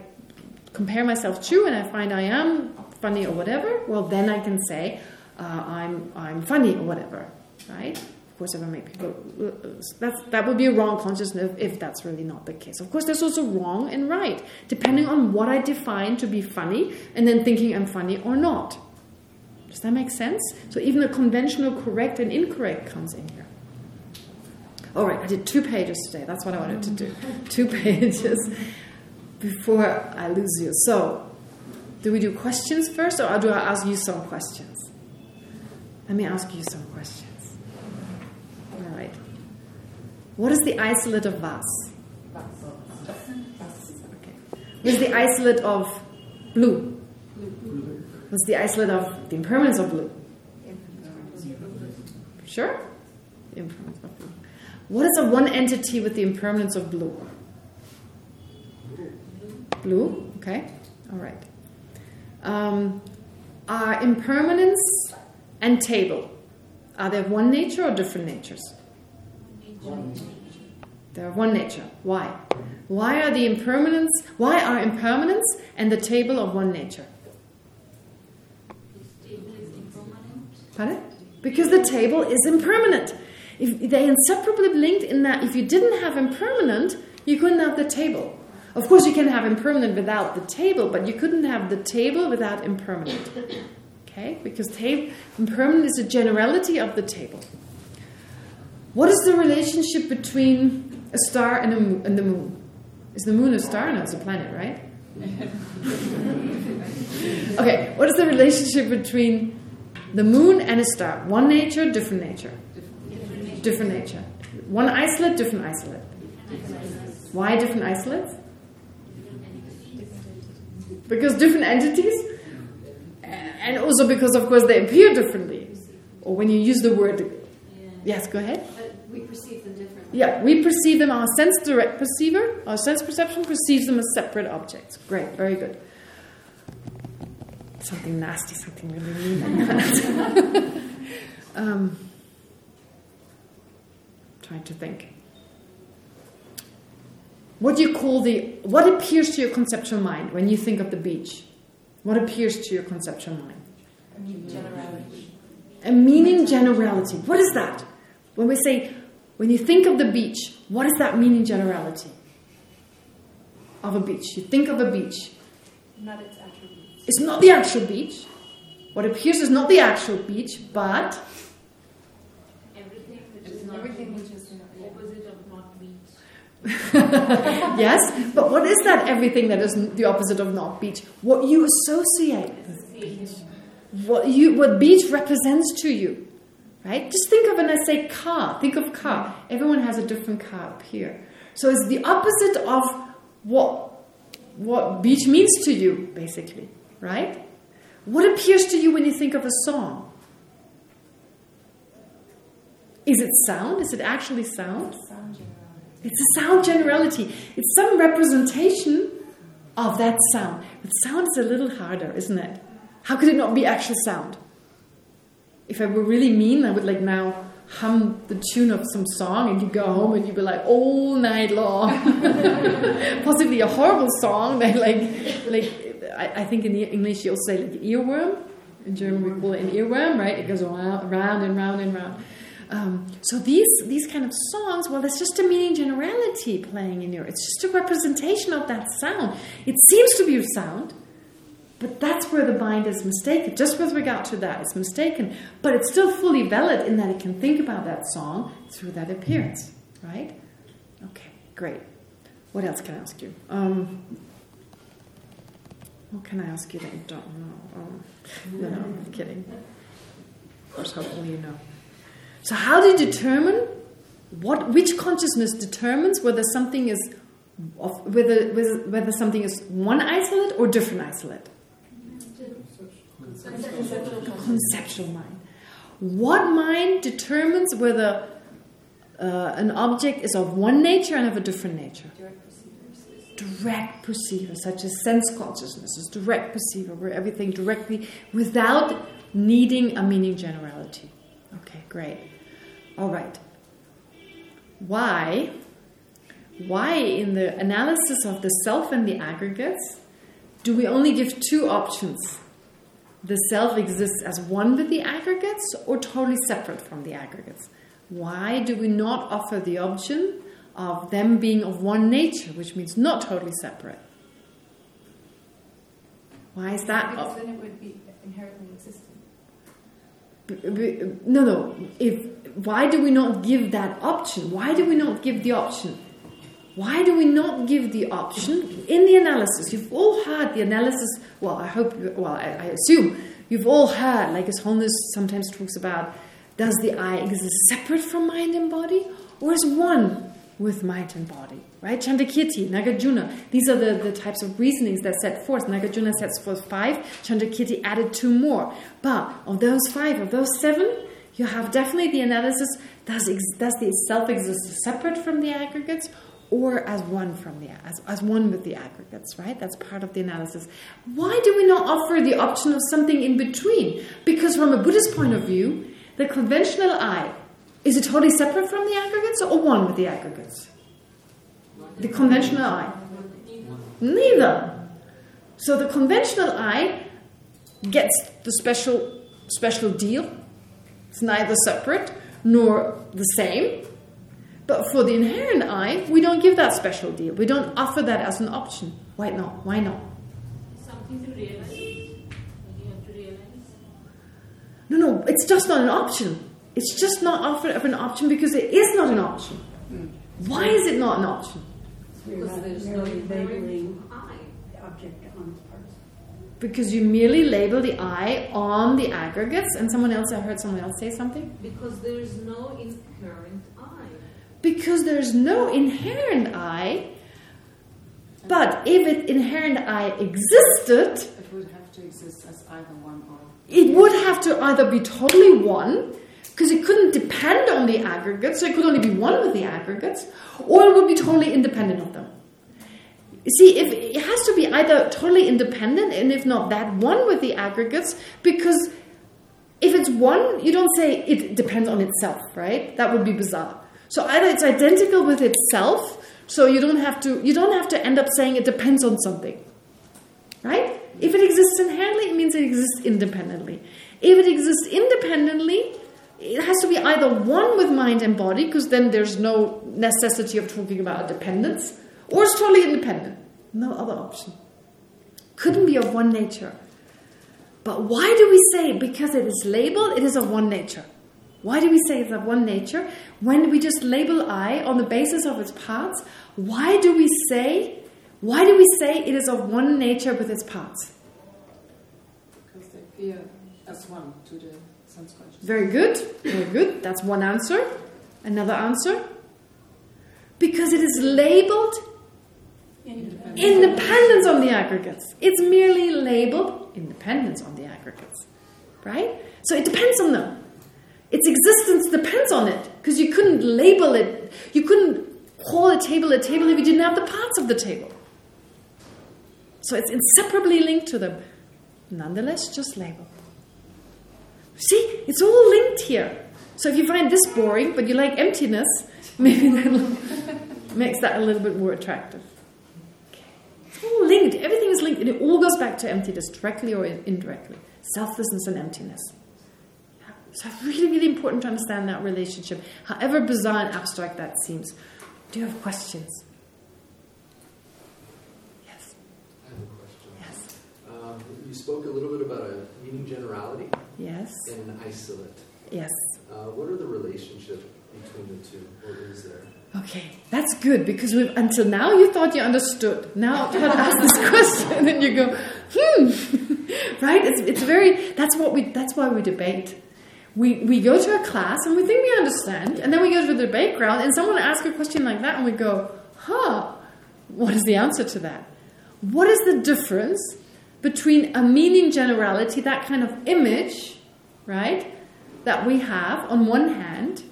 compare myself to and I find I am funny or whatever, well, then I can say, uh, I'm I'm funny or whatever, right? Of course, if I make people that's that would be a wrong consciousness if, if that's really not the case. Of course, there's also wrong and right depending on what I define to be funny, and then thinking I'm funny or not. Does that make sense? So even the conventional correct and incorrect comes in here. All right, I did two pages today. That's what I wanted to do. two pages before I lose you. So, do we do questions first or do I ask you some questions? Let me ask you some questions. All right. What is the isolate of was? Okay. What is the isolate of blue? What's the isolate of the impermanence of blue? Sure? Impermanence of blue. What is a one entity with the impermanence of blue? Blue, okay. All right. Um, are impermanence and table, are they of one nature or different natures? They're one nature. Why? Why are the impermanence, why are impermanence and the table of one nature? Pardon? Because the table is impermanent. If they inseparably linked in that if you didn't have impermanent, you couldn't have the table. Of course, you can have impermanent without the table, but you couldn't have the table without impermanent. Okay? Because table, impermanent is a generality of the table. What is the relationship between a star and, a moon, and the moon? Is the moon a star? No, it's a planet, right? okay, what is the relationship between the moon and a star? One nature, different nature? Different nature. One isolate, different isolate. Why different isolates? Because different entities? And also because, of course, they appear differently. Or when you use the word... Yes, go ahead. we perceive them differently. Yeah, we perceive them, our sense direct perceiver, our sense perception perceives them as separate objects. Great, very good. Something nasty, something really mean. um, trying to think. What do you call the... What appears to your conceptual mind when you think of the beach? What appears to your conceptual mind? A meaning generality. A meaning generality. What is that? When we say, when you think of the beach, what is that meaning generality? Of a beach. You think of a beach. Not its attributes. It's not the actual beach. What appears is not the actual beach, but Everything which is not Everything which is the opposite of not beach. yes. But what is that everything that is the opposite of not beach? What you associate with beach. What you what beach represents to you. Right? Just think of when I say car. Think of car. Everyone has a different car up here. So it's the opposite of what what beach means to you, basically. Right? What appears to you when you think of a song? Is it sound? Is it actually sound? Sound. It's a sound generality. It's some representation of that sound. But sound is a little harder, isn't it? How could it not be actual sound? If I were really mean, I would like now hum the tune of some song and you go home and you'd be like all night long. Possibly a horrible song that like, like I, I think in English you'll say like earworm. In German we call it an earworm, right? It goes around, round and round and round. Um, so these these kind of songs, well, there's just a meaning generality playing in here. It's just a representation of that sound. It seems to be a sound, but that's where the mind is mistaken. Just with regard to that, it's mistaken. But it's still fully valid in that it can think about that song through that appearance, right? Okay, great. What else can I ask you? Um, what can I ask you that you don't know? Um, no, no, I'm kidding. Of course, hopefully you know. So how do you determine what which consciousness determines whether something is of, whether, whether whether something is one isolate or different isolate? Conceptual Conceptual mind. What mind determines whether uh, an object is of one nature and of a different nature? direct. Direct perceiver, such as sense consciousness, is direct perceiver, where everything directly, without needing a meaning generality. Okay, great. All right. Why? Why in the analysis of the self and the aggregates do we only give two options? The self exists as one with the aggregates or totally separate from the aggregates? Why do we not offer the option of them being of one nature, which means not totally separate? Why is that? Because then it would be inherently existent. no, no. If why do we not give that option? Why do we not give the option? Why do we not give the option in the analysis? You've all heard the analysis. Well, I hope. Well, I, I assume you've all heard, like His Holiness sometimes talks about, does the I exist separate from mind and body, or is one with mind and body? Right? Chandrakirti, Nagarjuna. These are the, the types of reasonings that set forth. Nagarjuna sets forth five. Chandrakirti added two more. But of those five, of those seven, you have definitely the analysis: does does the self exist separate from the aggregates? or as one from the as, as one with the aggregates, right? That's part of the analysis. Why do we not offer the option of something in between? Because from a Buddhist point of view, the conventional I is it totally separate from the aggregates or one with the aggregates? The conventional I. Neither. So the conventional I gets the special special deal. It's neither separate nor the same. But for the inherent I, we don't give that special deal. We don't offer that as an option. Why not? Why not? Something to realize. You have to realize. No, no, it's just not an option. It's just not offered of an option because it is not an option. Why is it not an option? Because there's no merely inherent labeling I. the object on its parts. Because you merely label the I on the aggregates, and someone else, I heard someone else say something. Because there is no inherent I. Because there's no inherent I, but if it inherent I existed, It would have to exist as either one or. it would have to either be totally one, because it couldn't depend on the aggregates, so it could only be one with the aggregates, or it would be totally independent of them. See, if it has to be either totally independent, and if not that, one with the aggregates, because if it's one, you don't say it depends on itself, right? That would be bizarre. So either it's identical with itself, so you don't have to you don't have to end up saying it depends on something. Right? If it exists inherently, it means it exists independently. If it exists independently, it has to be either one with mind and body, because then there's no necessity of talking about a dependence, or it's totally independent. No other option. Couldn't be of one nature. But why do we say because it is labeled, it is of one nature? Why do we say it's of one nature? When we just label I on the basis of its parts, why do we say, why do we say it is of one nature with its parts? Because they appear as one to the sense consciousness. Very good, very good. That's one answer. Another answer? Because it is labeled Independent. independence on the aggregates. It's merely labeled independence on the aggregates. Right? So it depends on them. Its existence depends on it. Because you couldn't label it. You couldn't call a table a table if you didn't have the parts of the table. So it's inseparably linked to them. Nonetheless, just label. See, it's all linked here. So if you find this boring, but you like emptiness, maybe that makes that a little bit more attractive. It's all linked. Everything is linked, and it all goes back to emptiness, directly or indirectly. Selflessness and emptiness. So it's really, really important to understand that relationship, however bizarre and abstract that seems. Do you have questions? Yes. I have a question. Yes. Um, you spoke a little bit about a meaning generality Yes. and an isolate. Yes. Uh, what are the relationship between the two? What is there? Okay, that's good because until now you thought you understood. Now you've asked this question and you go, hmm, right? It's, it's very. That's what we. That's why we debate. We we go to a class and we think we understand, and then we go to the debate ground and someone asks a question like that, and we go, huh? What is the answer to that? What is the difference between a meaning generality, that kind of image, right, that we have on one hand,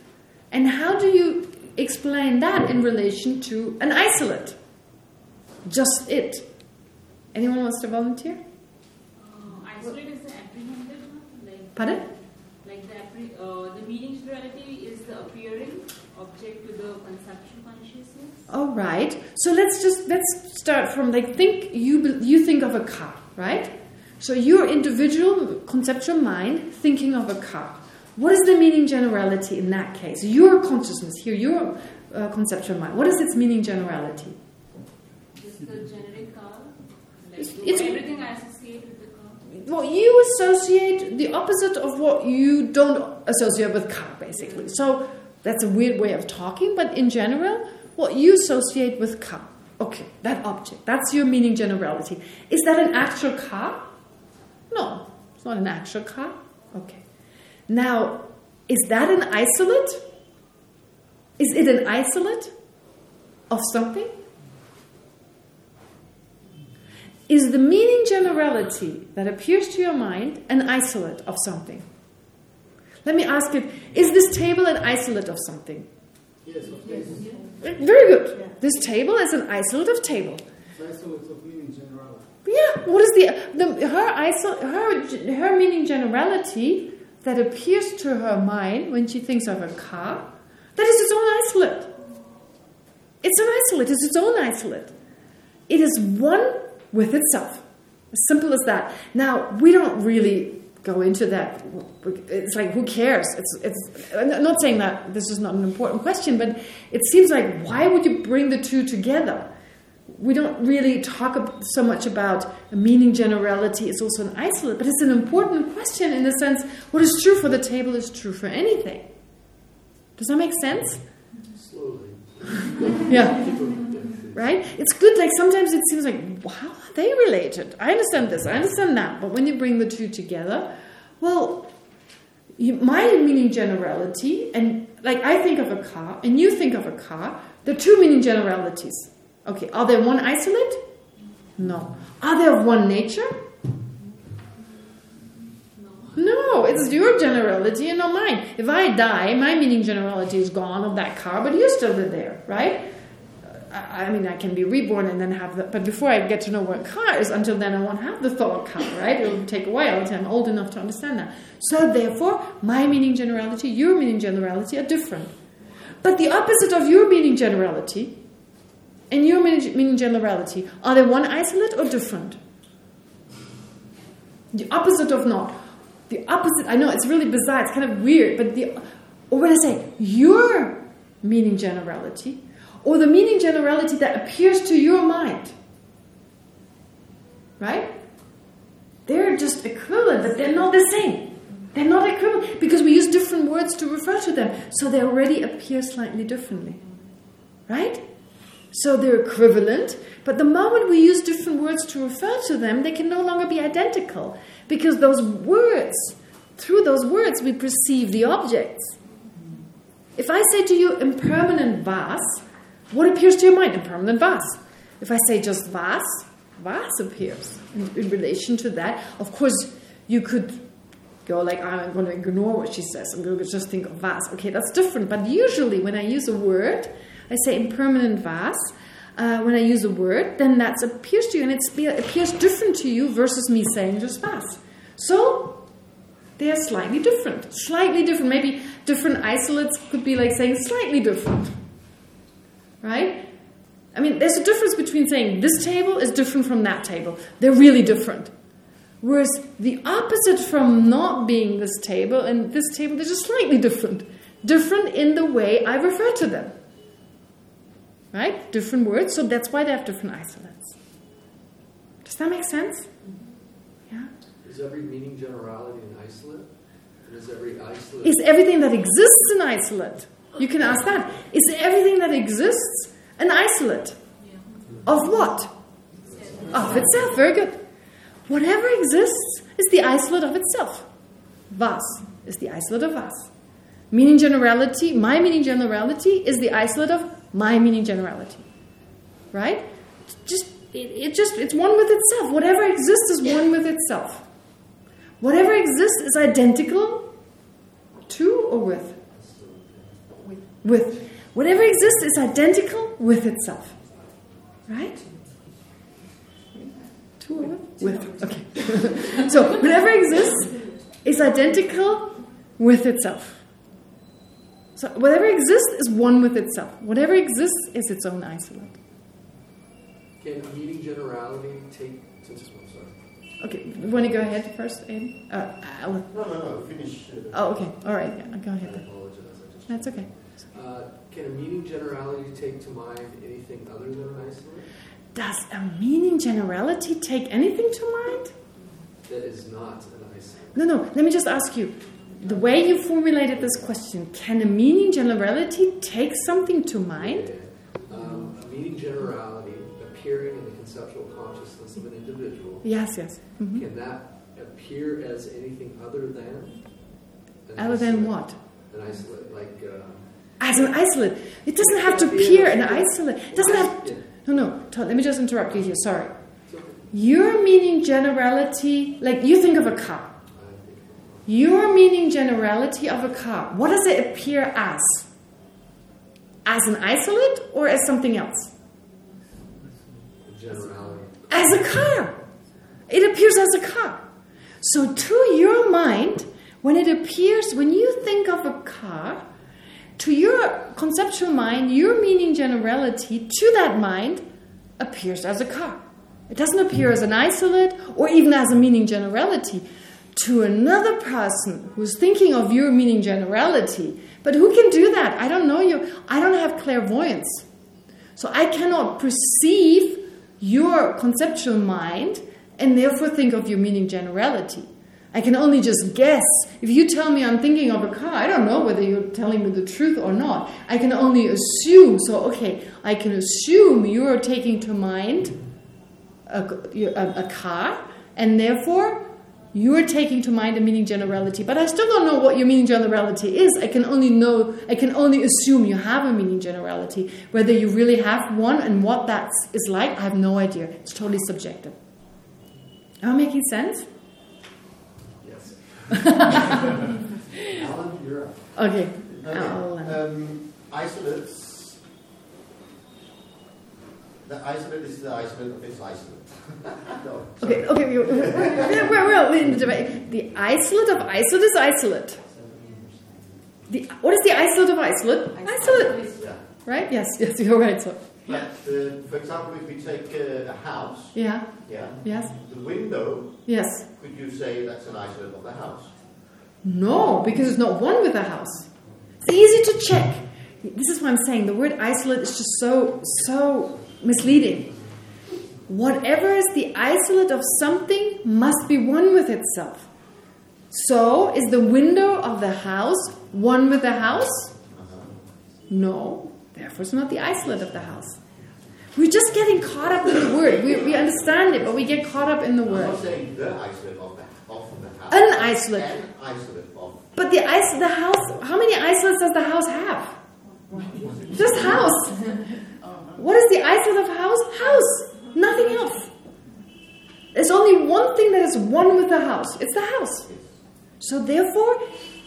and how do you explain that in relation to an isolate? Just it. Anyone wants to volunteer? Uh, isolate is the apprehended one, like Pardon? like the uh, the meaning generality is the appearing object to the conceptual consciousness. All right. So let's just let's start from like think you you think of a car, right? So your individual conceptual mind thinking of a car. What is the meaning generality in that case? Your consciousness here, your uh, conceptual mind. What is its meaning generality? Just the generic car, like It's- it's- everything I associate with the car. Well, you associate, the opposite of what you don't associate with car, basically. So that's a weird way of talking, but in general, what you associate with car. Okay, that object, that's your meaning generality. Is that an actual car? No, it's not an actual car. Okay. Now, is that an isolate? Is it an isolate of something? Is the meaning generality that appears to your mind an isolate of something? Let me ask it, is this table an isolate of something? Yes, of course. Eh, very good. This table is an isolate of table. It's isolate of meaning generality. Yeah, what is the, the her isol, her her meaning generality that appears to her mind when she thinks of a car? That is its own isolate. It's an isolate. It's its own isolate. It is one with itself. As simple as that. Now we don't really go into that. It's like who cares? It's it's. I'm not saying that this is not an important question, but it seems like why would you bring the two together? We don't really talk so much about meaning generality. It's also an isolate, but it's an important question in the sense what is true for the table is true for anything. Does that make sense? Slowly. Yeah. Right? It's good, like sometimes it seems like, how are they related? I understand this, I understand that, but when you bring the two together, well, you, my meaning generality, and like I think of a car, and you think of a car, they're two meaning generalities. Okay, are they one isolate? No. Are they of one nature? No, it's your generality and not mine. If I die, my meaning generality is gone of that car, but you still live there, right? I mean, I can be reborn and then have the, but before I get to know what car is, until then I won't have the thought car, right? It will take a while until I'm old enough to understand that. So therefore, my meaning generality, your meaning generality are different. But the opposite of your meaning generality and your generality, are they one isolate or different? The opposite of not. The opposite, I know it's really bizarre, it's kind of weird, but the, or when I say your meaning generality, or the meaning generality that appears to your mind, right? They're just equivalent, but they're not the same. They're not equivalent because we use different words to refer to them, so they already appear slightly differently, right? So they're equivalent, but the moment we use different words to refer to them, they can no longer be identical because those words, through those words, we perceive the objects. If I say to you impermanent vase, what appears to your mind? Impermanent vase. If I say just vase, vase appears in, in relation to that. Of course, you could go like, oh, I'm going to ignore what she says. I'm going to just think of vase. Okay, that's different. But usually when I use a word, I say impermanent vase. Uh, when I use a word, then that appears to you, and it appears different to you versus me saying just vase. So they are slightly different. Slightly different. Maybe different isolates could be like saying slightly different. Right? I mean, there's a difference between saying this table is different from that table. They're really different. Whereas the opposite from not being this table and this table, they're just slightly different. Different in the way I refer to them. Right? Different words, so that's why they have different isolates. Does that make sense? Mm-hmm. Yeah? Is every meaning generality an isolate? And is every isolate... Is everything that exists an isolate? You can ask that. Is everything that exists an isolate? Of what? Of itself. Very good. Whatever exists is the isolate of itself. Vas is the isolate of vas. Meaning generality, my meaning generality is the isolate of my meaning generality. Right? Just it, it just it's one with itself. Whatever exists is one with itself. Whatever exists is identical to or with? With. Whatever exists is identical with itself. Right? To or with? With. Okay. so, whatever exists is identical with itself. So, whatever exists is one with itself. Whatever exists is its own isolate. Can meaning generality take... Since it's one, sorry. Okay, you want to go ahead first, Aiden? Uh, Alan. No, no, no, finish. uh, Oh, okay. All right. Yeah, go ahead then. That's okay. Uh, can a meaning generality take to mind anything other than an isolate? Does a meaning generality take anything to mind? that is not an isolate. No, no, let me just ask you. The way you formulated this question, can a meaning generality take something to mind? Yeah. Um, meaning generality appearing in the conceptual consciousness of an individual. Yes, yes. Mhm. Can that appear as anything other than? an Other than what? An isolate, like. Uh, As an isolate. It doesn't have to appear an isolate. It doesn't have... Yeah. No, no, Todd, let me just interrupt you here, sorry. Okay. Your meaning generality, like you think of a car. Your meaning generality of a car, what does it appear as? As an isolate or as something else? generality. As a car. It appears as a car. So to your mind, when it appears, when you think of a car, to your conceptual mind, your meaning generality to that mind appears as a car. It doesn't appear as an isolate or even as a meaning generality. To another person who's thinking of your meaning generality, but who can do that? I don't know you. I don't have clairvoyance. So I cannot perceive your conceptual mind and therefore think of your meaning generality. I can only just guess. If you tell me I'm thinking of a car, I don't know whether you're telling me the truth or not. I can only assume. So, okay, I can assume you're taking to mind a, a, a car, and therefore you're taking to mind a meaning generality. But I still don't know what your meaning generality is. I can only know, I can only assume you have a meaning generality. Whether you really have one and what that is like, I have no idea. It's totally subjective. Am I making sense? Yes. Alan, you're up. Okay. Okay. Um, isolates. The isolate is the isolate of its isolate. no. Okay, okay, we- we're, we're, we're in the debate. The isolate of isolate is isolate. The, what is the isolate of isolate? Isolate, Yeah. right? Yes, yes, you're right. So, But uh, for example, if we take uh, a house, yeah, yeah, yes, the window, yes. could you say that's an isolate of the house? No, because it's not one with the house. It's easy to check. This is what I'm saying. The word isolate is just so, so misleading. Whatever is the isolate of something must be one with itself. So, is the window of the house one with the house? No. Therefore, it's not the isolate of the house. We're just getting caught up in the word. We, we understand it, but we get caught up in the I'm word. not saying the isolate of the, of the house. An isolate. An isolate of. But the ice, the house. How many isolates does the house have? Just house. What is the isolate of house? House. Nothing else. There's only one thing that is one with the house. It's the house. So therefore,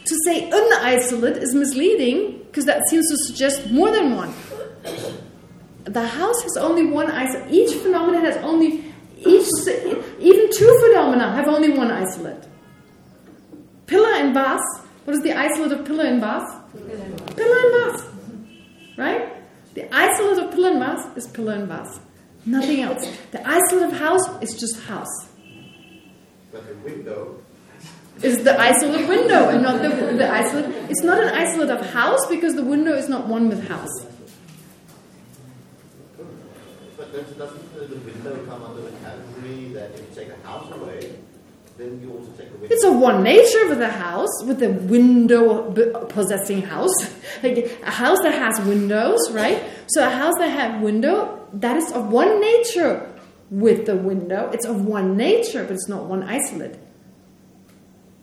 to say an isolate is misleading because that seems to suggest more than one. The house has only one isolate. Each phenomenon has only each even two phenomena have only one isolate. Pillar and vase. What is the isolate of pillar and vase? Pillar and vase. Right? The isolate of and is and. Nothing else. The isolate of house is just house. But the window, Is the isolate window and not the, the isolate. It's not an isolate of house because the window is not one with house. but does- doesn't the window come under the category that if you take a house away, then you also take window? It's of one nature with a house, with a window possessing house. like a house that has windows, right? So a house that has window, that is of one nature with the window. It's of one nature, but it's not one isolate.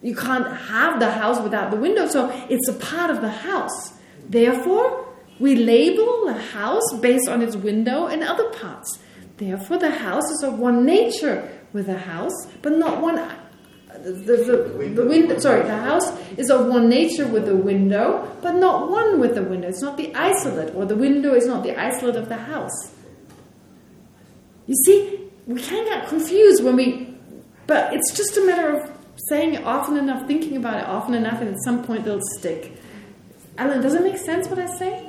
You can't have the house without the window, so it's a part of the house. Therefore, we label the house based on its window and other parts. Therefore, the house is of one nature with the house, but not one. The, the, the window, sorry, the house is of one nature with the window, but not one with the window. It's not the isolate, or the window is not the isolate of the house. You see, we can get confused when we, but it's just a matter of saying it often enough, thinking about it often enough, and at some point it'll stick. Alan, does it make sense what I say?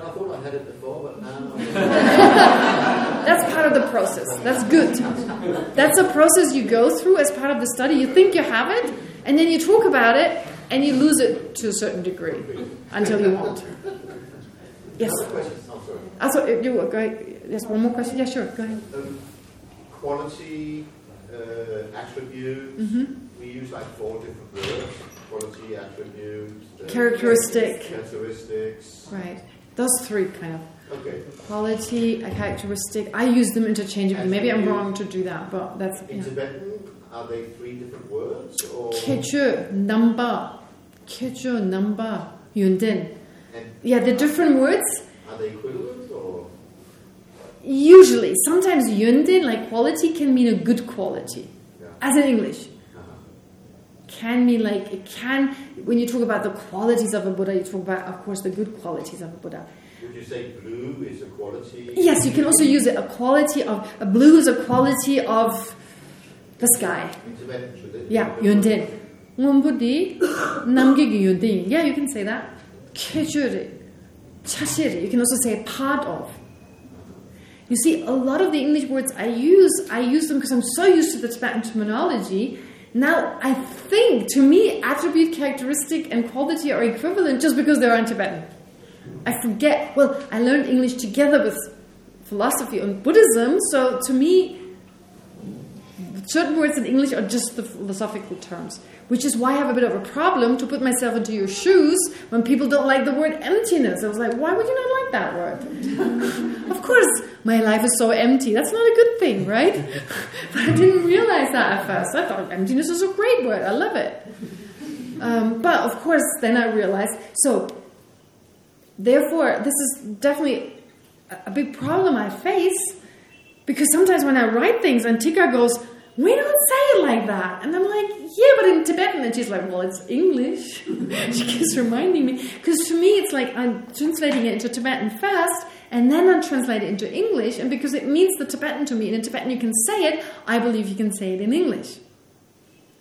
I I thought I had it before, but now. That's part of the process. That's good. That's a process you go through as part of the study. You think you have it, and then you talk about it, and you lose it to a certain degree until you won't. Yes. Another question. Oh, sorry. Also, if you go ahead. Yes, one more question. Yeah, sure. Go ahead. Um, quality uh, attributes. hmm We use like four different words: quality, attribute, uh, Characteristic. characteristics. Right. Those three kind of. Okay. Quality, a characteristic. I use them interchangeably. Maybe I'm wrong to do that, but that's. In Yeah. Tibetan, are they three different words or? Kechu, number. Kechu, number. Yundin. Yeah, they're different words. are they equivalent or? Usually, sometimes yundin, like quality, can mean a good quality. Yeah. As in English. Can mean like, it can, when you talk about the qualities of a Buddha, you talk about, of course, the good qualities of a Buddha. Would you say blue is a quality? Yes, you can also use it, a quality of, a blue is a quality of the sky. Yeah, yundin. Ngumbudi, namgigi yundin. Yeah, you can say that. Chashiri. You can also say part of. You see, a lot of the English words I use, I use them because I'm so used to the Tibetan terminology. Now, I think, to me, attribute, characteristic, and quality are equivalent just because they're in Tibetan. I forget, well, I learned English together with philosophy and Buddhism, so to me, certain words in English are just the philosophical terms, which is why I have a bit of a problem to put myself into your shoes when people don't like the word emptiness. I was like, why would you not like that word? of course, my life is so empty. That's not a good thing, right? but I didn't realize that at first. I thought emptiness is a great word. I love it. Um, but of course, then I realized, so therefore, this is definitely a- big problem I face because sometimes when I write things and Tika goes, we don't say it like that. And I'm like, yeah, but in Tibetan. And she's like, well, it's English. she keeps reminding me. Because to me, it's like I'm translating it into Tibetan first, and then I translate it into English. And because it means the Tibetan to me, and in Tibetan you can say it, I believe you can say it in English.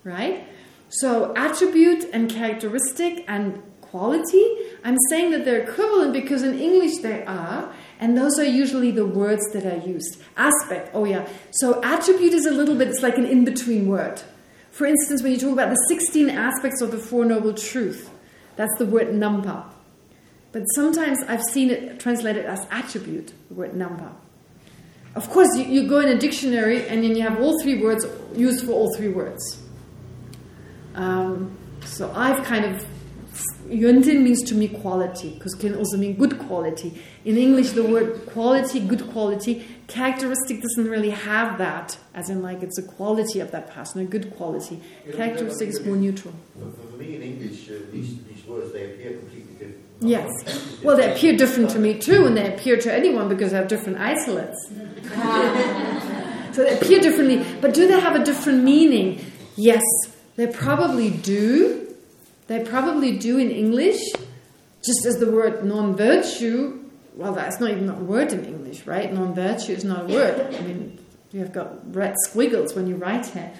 Right? So attribute and characteristic and quality, I'm saying that they're equivalent because in English they are, and those are usually the words that are used. Aspect, oh yeah. So attribute is a little bit, it's like an in-between word. For instance, when you talk about the 16 aspects of the Four Noble Truth, that's the word nampa. But sometimes I've seen it translated as attribute, the word nampa. Of course, you, you go in a dictionary and then you have all three words used for all three words. Um, so I've kind of Yuntin means to me quality, because can also mean good quality. In English, the word quality, good quality, characteristic doesn't really have that, as in like it's a quality of that person, a good quality. You Characteristic is more neutral. For, for me in English, uh, these, these words, they appear completely different. Yes. Well, they appear different to me too, and they appear to anyone because they have different isolates. so they appear differently, but do they have a different meaning? Yes, they probably do. They probably do in English, just as the word non-virtue, well, that's not even a word in English, right? Non-virtue is not a word. I mean, you have got red squiggles when you write it.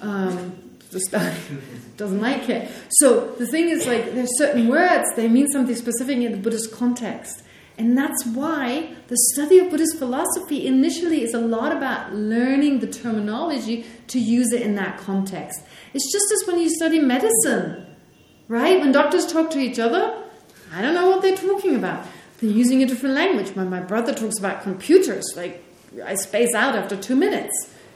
Um, doesn't like it. So the thing is, like, there's certain words, they mean something specific in the Buddhist context. And that's why the study of Buddhist philosophy initially is a lot about learning the terminology to use it in that context. It's just as when you study medicine, right? When doctors talk to each other, I don't know what they're talking about. They're using a different language. When my brother talks about computers, like, I space out after two minutes.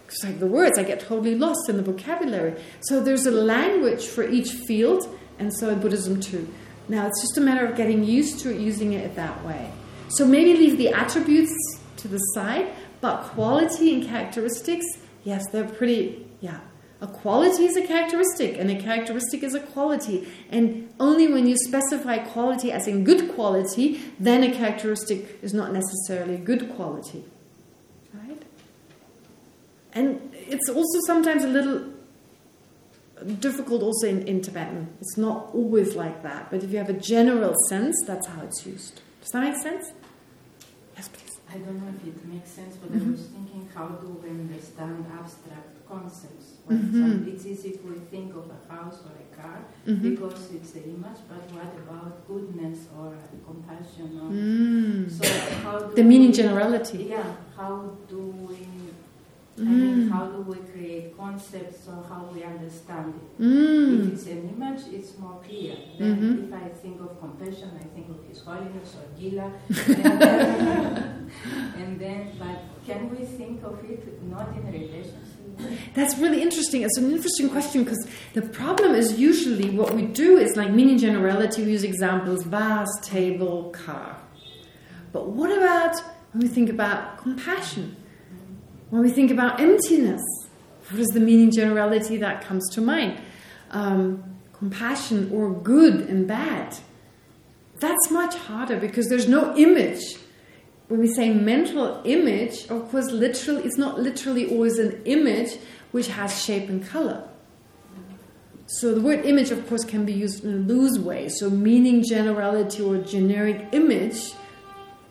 It's like the words, I get totally lost in the vocabulary. So there's a language for each field, and so in Buddhism too. Now, it's just a matter of getting used to using it that way. So maybe leave the attributes to the side, but quality and characteristics, yes, they're pretty, yeah. A quality is a characteristic, and a characteristic is a quality. And only when you specify quality as in good quality, then a characteristic is not necessarily good quality. Right? And it's also sometimes a little difficult also in, in Tibetan. It's not always like that. But if you have a general sense, that's how it's used. Does that make sense? Yes, please. I don't know if it makes sense, but Mhm. I was thinking, how do we understand abstract concepts? For Mhm. example, it's easy if we think of a house or a car Mhm. because it's the image, but what about goodness or compassion? Or, Mm. So how do The meaning we- generality. Yeah, how do we? I mean, Mm. how do we create concepts or how we understand it? If Mm. it's an image, it's more clear. Then Mhm. if I think of compassion, I think of His Holiness or Gila. and, then, and then, but Can we think of it not in relationship? That's really interesting. It's an interesting question because the problem is usually what we do is like meaning generality, we use examples, vase, table, car. But what about when we think about compassion? When we think about emptiness? What is the meaning generality that comes to mind? Um, compassion or good and bad. That's much harder because there's no image when we say mental image, of course, literally, it's not literally always an image which has shape and color. So the word image, of course, can be used in a loose way. So meaning generality or generic image,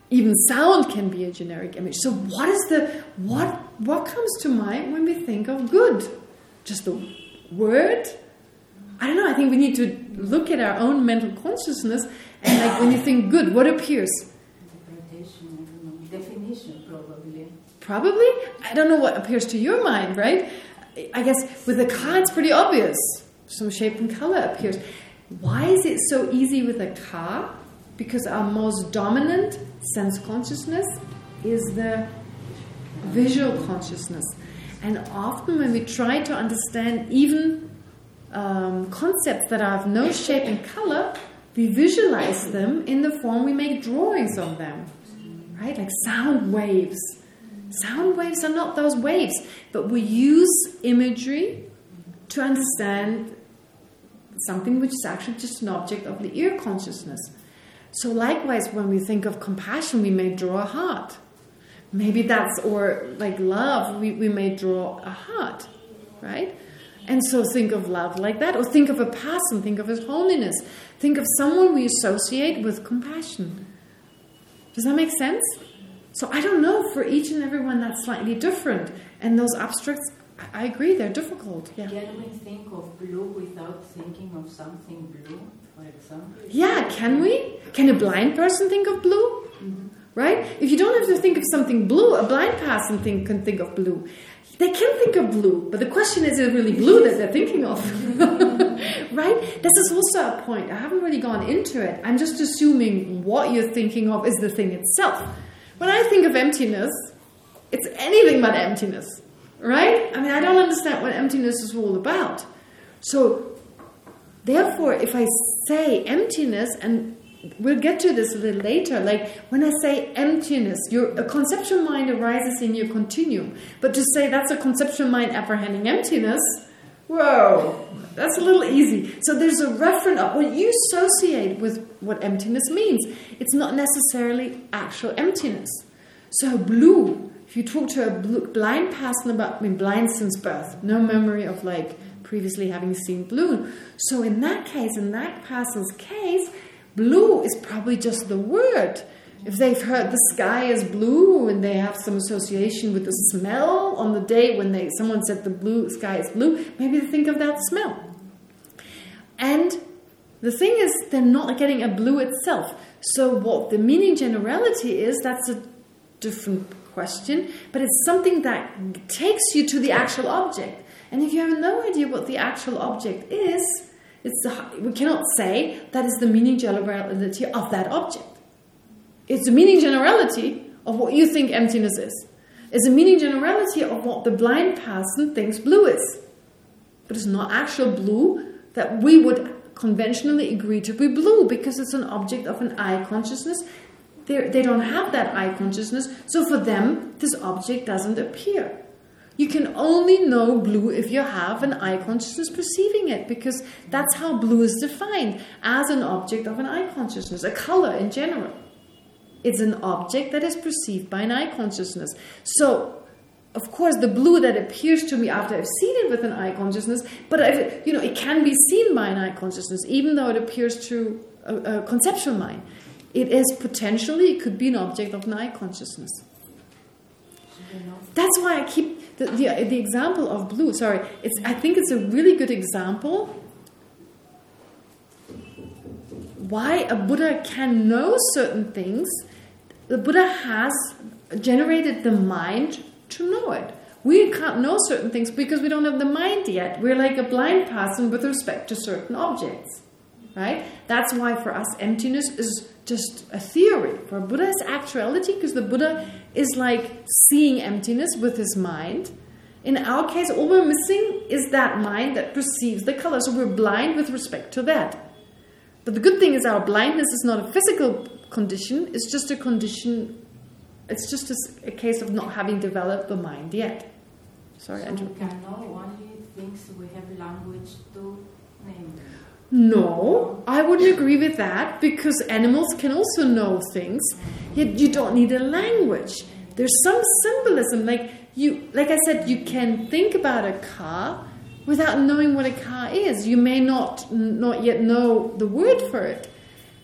even sound can be a generic image. So what is the what what comes to mind when we think of good? Just the word? I don't know. I think we need to look at our own mental consciousness and like when you think good, what appears? Probably. Probably? I don't know what appears to your mind, right? I guess with a car, it's pretty obvious. Some shape and color appears. Why is it so easy with a car? Because our most dominant sense consciousness is the visual consciousness. And often when we try to understand even um, concepts that have no shape and color, we visualize them in the form we make drawings of them right? Like sound waves. Sound waves are not those waves, but we use imagery to understand something which is actually just an object of the ear consciousness. So likewise, when we think of compassion, we may draw a heart. Maybe that's, or like love, we, we may draw a heart, right? And so think of love like that, or think of a person, think of his holiness. Think of someone we associate with compassion. Does that make sense? So I don't know, for each and every one that's slightly different. And those abstracts, I agree, they're difficult. Yeah. Can we think of blue without thinking of something blue, for example? Yeah, can we? Can a blind person think of blue? Mm -hmm. Right? If you don't have to think of something blue, a blind person think, can think of blue. They can think of blue, but the question is, is it really blue that they're thinking of? right? This is also a point. I haven't really gone into it. I'm just assuming what you're thinking of is the thing itself. When I think of emptiness, it's anything but emptiness, right? I mean, I don't understand what emptiness is all about. So, therefore, if I say emptiness, and we'll get to this a little later, like when I say emptiness, your a conceptual mind arises in your continuum. But to say that's a conceptual mind apprehending emptiness, whoa, that's a little easy. So there's a reference of what you associate with what emptiness means. It's not necessarily actual emptiness. So blue, if you talk to a blind person about, I mean, blind since birth, no memory of like previously having seen blue. So in that case, in that person's case, blue is probably just the word. If they've heard the sky is blue and they have some association with the smell on the day when they someone said the blue sky is blue, maybe they think of that smell. And the thing is, they're not getting a blue itself. So what the meaning generality is, that's a different question, but it's something that takes you to the actual object. And if you have no idea what the actual object is, it's the, we cannot say that is the meaning generality of that object. It's the meaning generality of what you think emptiness is. It's the meaning generality of what the blind person thinks blue is. But it's not actual blue that we would conventionally agree to be blue because it's an object of an eye consciousness. They're, they do not have that eye consciousness, so for them, this object doesn't appear. You can only know blue if you have an eye consciousness perceiving it because that's how blue is defined, as an object of an eye consciousness, a color in general. It's an object that is perceived by an eye consciousness. So of course, the blue that appears to me after I've seen it with an eye consciousness, but I've, you know, it can be seen by an eye consciousness, even though it appears to a, a conceptual mind. It is potentially, it could be an object of an eye consciousness. That's why I keep the, the, the example of blue. Sorry, it's. I think it's a really good example why a Buddha can know certain things. The Buddha has generated the mind to know it. We can't know certain things because we don't have the mind yet. We're like a blind person with respect to certain objects. Right? That's why for us emptiness is just a theory. For Buddha it's actuality because the Buddha is like seeing emptiness with his mind. In our case, all we're missing is that mind that perceives the color. So we're blind with respect to that. But the good thing is our blindness is not a physical condition. It's just a condition, it's just a, a case of not having developed the mind yet. Sorry, so Andrew. we can know only things we have language to name. No, I wouldn't agree with that because animals can also know things. Yet you don't need a language. There's some symbolism, like you, like I said, you can think about a car without knowing what a car is. You may not not yet know the word for it,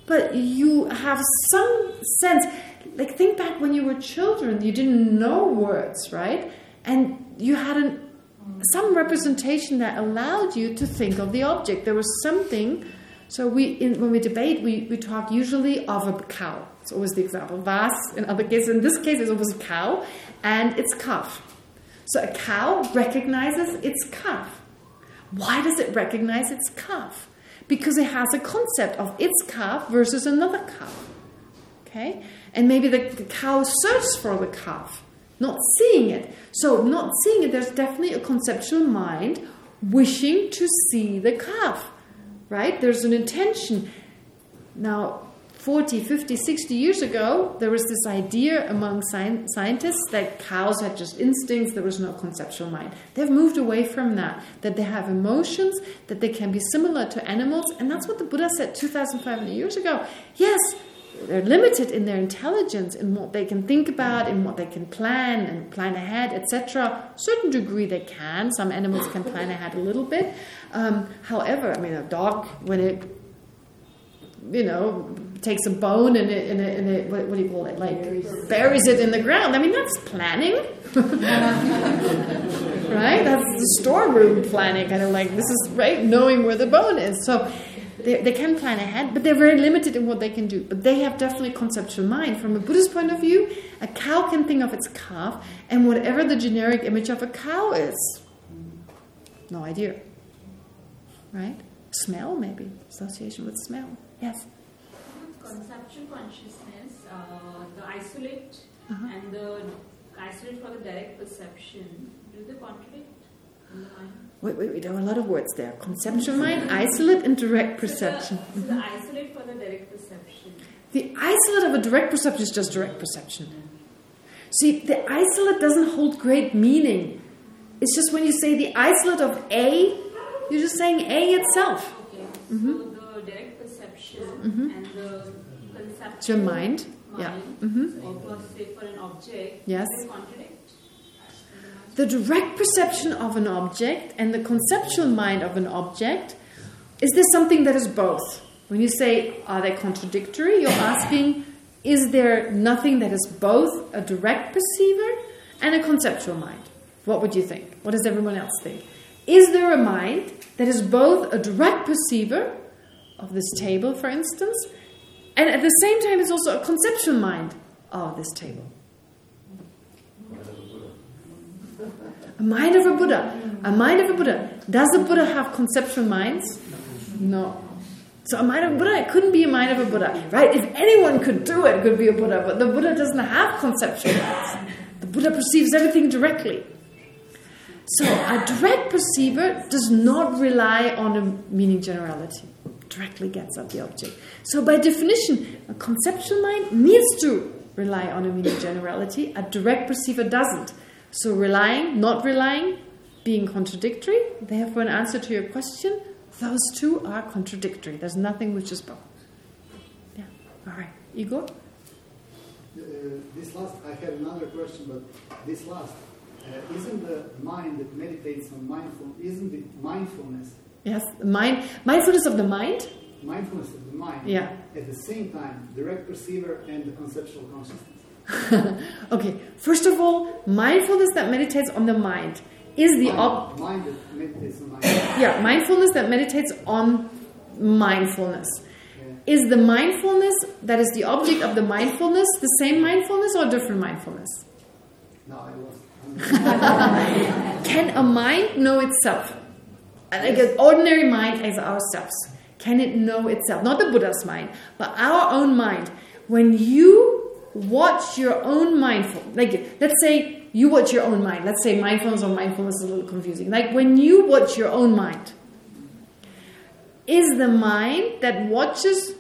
but you have some sense. Like think back when you were children, you didn't know words, right? And you had an some representation that allowed you to think of the object. There was something. So we, in, when we debate, we, we talk usually of a cow. It's always the example. Was, in other cases, in this case, it's always a cow and its calf. So a cow recognizes its calf. Why does it recognize its calf? Because it has a concept of its calf versus another calf. Okay? And maybe the, the cow searches for the calf not seeing it. So not seeing it, there's definitely a conceptual mind wishing to see the calf, right? There's an intention. Now, 40, 50, 60 years ago, there was this idea among sci scientists that cows had just instincts, there was no conceptual mind. They've moved away from that, that they have emotions, that they can be similar to animals, and that's what the Buddha said 2,500 years ago. Yes, they're limited in their intelligence, in what they can think about, in what they can plan and plan ahead, etc. Certain degree they can. Some animals can plan ahead a little bit. Um, however, I mean, a dog when it, you know, takes a bone and it, and it, and it what, what, do you call it, like buries it in the ground. I mean, that's planning, right? That's the storeroom planning, kind of like this is right, knowing where the bone is. So they, they can plan ahead, but they're very limited in what they can do. But they have definitely conceptual mind. From a Buddhist point of view, a cow can think of its calf and whatever the generic image of a cow is. No idea. Right? Smell, maybe. Association with smell. Yes? Conceptual consciousness, uh, the isolate Uh -huh. and the isolate for the direct perception, do they contradict in the mind? Wait, wait, wait, there are a lot of words there. Conceptual mind, isolate, and direct perception. So the, so the isolate for the direct perception. The isolate of a direct perception is just direct perception. See, the isolate doesn't hold great meaning. It's just when you say the isolate of A, you're just saying A itself. Okay. Mm -hmm. So the direct perception mm -hmm. and the conceptual It's your mind. mind Yeah. Mm -hmm. or se for an object, Yes. The direct perception of an object and the conceptual mind of an object, is this something that is both? When you say, are they contradictory? You're asking, is there nothing that is both a direct perceiver and a conceptual mind? What would you think? What does everyone else think? Is there a mind that is both a direct perceiver of this table, for instance, and at the same time is also a conceptual mind of this table? A mind of a Buddha. A mind of a Buddha. Does a Buddha have conceptual minds? No. So a mind of a Buddha, it couldn't be a mind of a Buddha, right? If anyone could do it, it could be a Buddha, but the Buddha doesn't have conceptual minds. The Buddha perceives everything directly. So a direct perceiver does not rely on a meaning generality. Directly gets at the object. So by definition, a conceptual mind needs to rely on a meaning generality. A direct perceiver doesn't. So relying, not relying, being contradictory. Therefore, an answer to your question, those two are contradictory. There's nothing which is both. Yeah. All right. Igor? Uh, this last, I have another question, but this last, uh, isn't the mind that meditates on mindful, isn't it mindfulness? Yes, mind, mindfulness of the mind. Mindfulness of the mind. Yeah. At the same time, direct perceiver and the conceptual consciousness. okay, first of all, mindfulness that meditates on the mind is the mind, mind that meditates on mind. yeah mindfulness that meditates on mindfulness. Yeah. Is the mindfulness that is the object of the mindfulness the same mindfulness or different mindfulness? No, I was. Can a mind know itself? Like an ordinary mind as ourselves. can it know itself? Not the Buddha's mind, but our own mind. When you watch your own mindful, like let's say you watch your own mind. Let's say mindfulness or mindfulness is a little confusing. Like when you watch your own mind, is the mind that watches,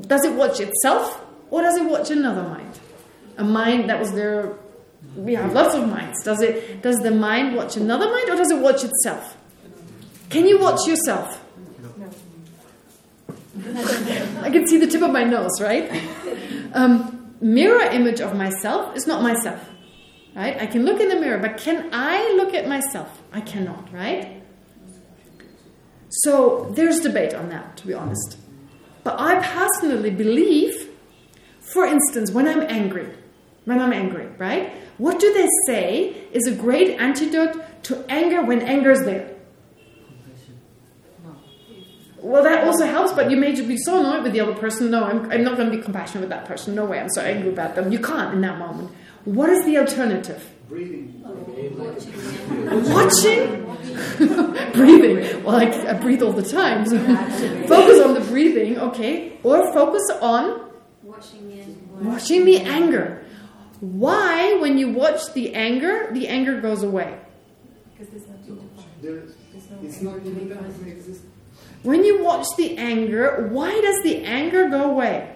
does it watch itself or does it watch another mind? A mind that was there, we have lots of minds. Does it? Does the mind watch another mind or does it watch itself? Can you watch yourself? I can see the tip of my nose, right? Um, mirror image of myself is not myself, right? I can look in the mirror, but can I look at myself? I cannot, right? So there's debate on that, to be honest. But I personally believe, for instance, when I'm angry, when I'm angry, right? What do they say is a great antidote to anger when anger is there? Well, that also helps, but you may just be so annoyed with the other person. No, I'm, I'm not going to be compassionate with that person. No way, I'm so angry about them. You can't in that moment. What is the alternative? Breathing. Watching? breathing. Well, I, I, breathe all the time. So focus on the breathing, okay? Or focus on watching the, watching the anger. Why, when you watch the anger, the anger goes away? Because there's no there, it's not independently exist. When you watch the anger, why does the anger go away?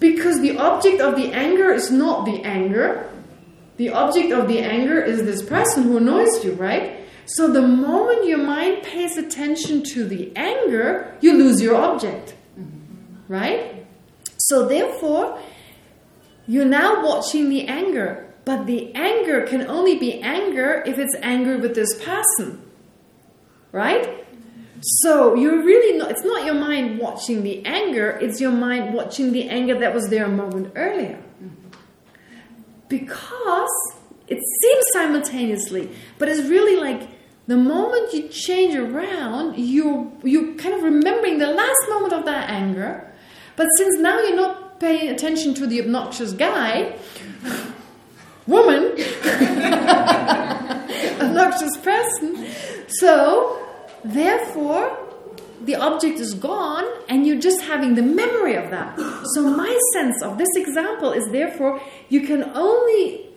Because the object of the anger is not the anger. The object of the anger is this person who annoys you, right? So the moment your mind pays attention to the anger, you lose your object. Right? So therefore, you're now watching the anger. But the anger can only be anger if it's anger with this person. Right? So you're really not, it's not your mind watching the anger, it's your mind watching the anger that was there a moment earlier. Because it seems simultaneously, but it's really like the moment you change around, you you kind of remembering the last moment of that anger, but since now you're not paying attention to the obnoxious guy, woman, obnoxious person, so Therefore, the object is gone and you're just having the memory of that. So my sense of this example is therefore you can only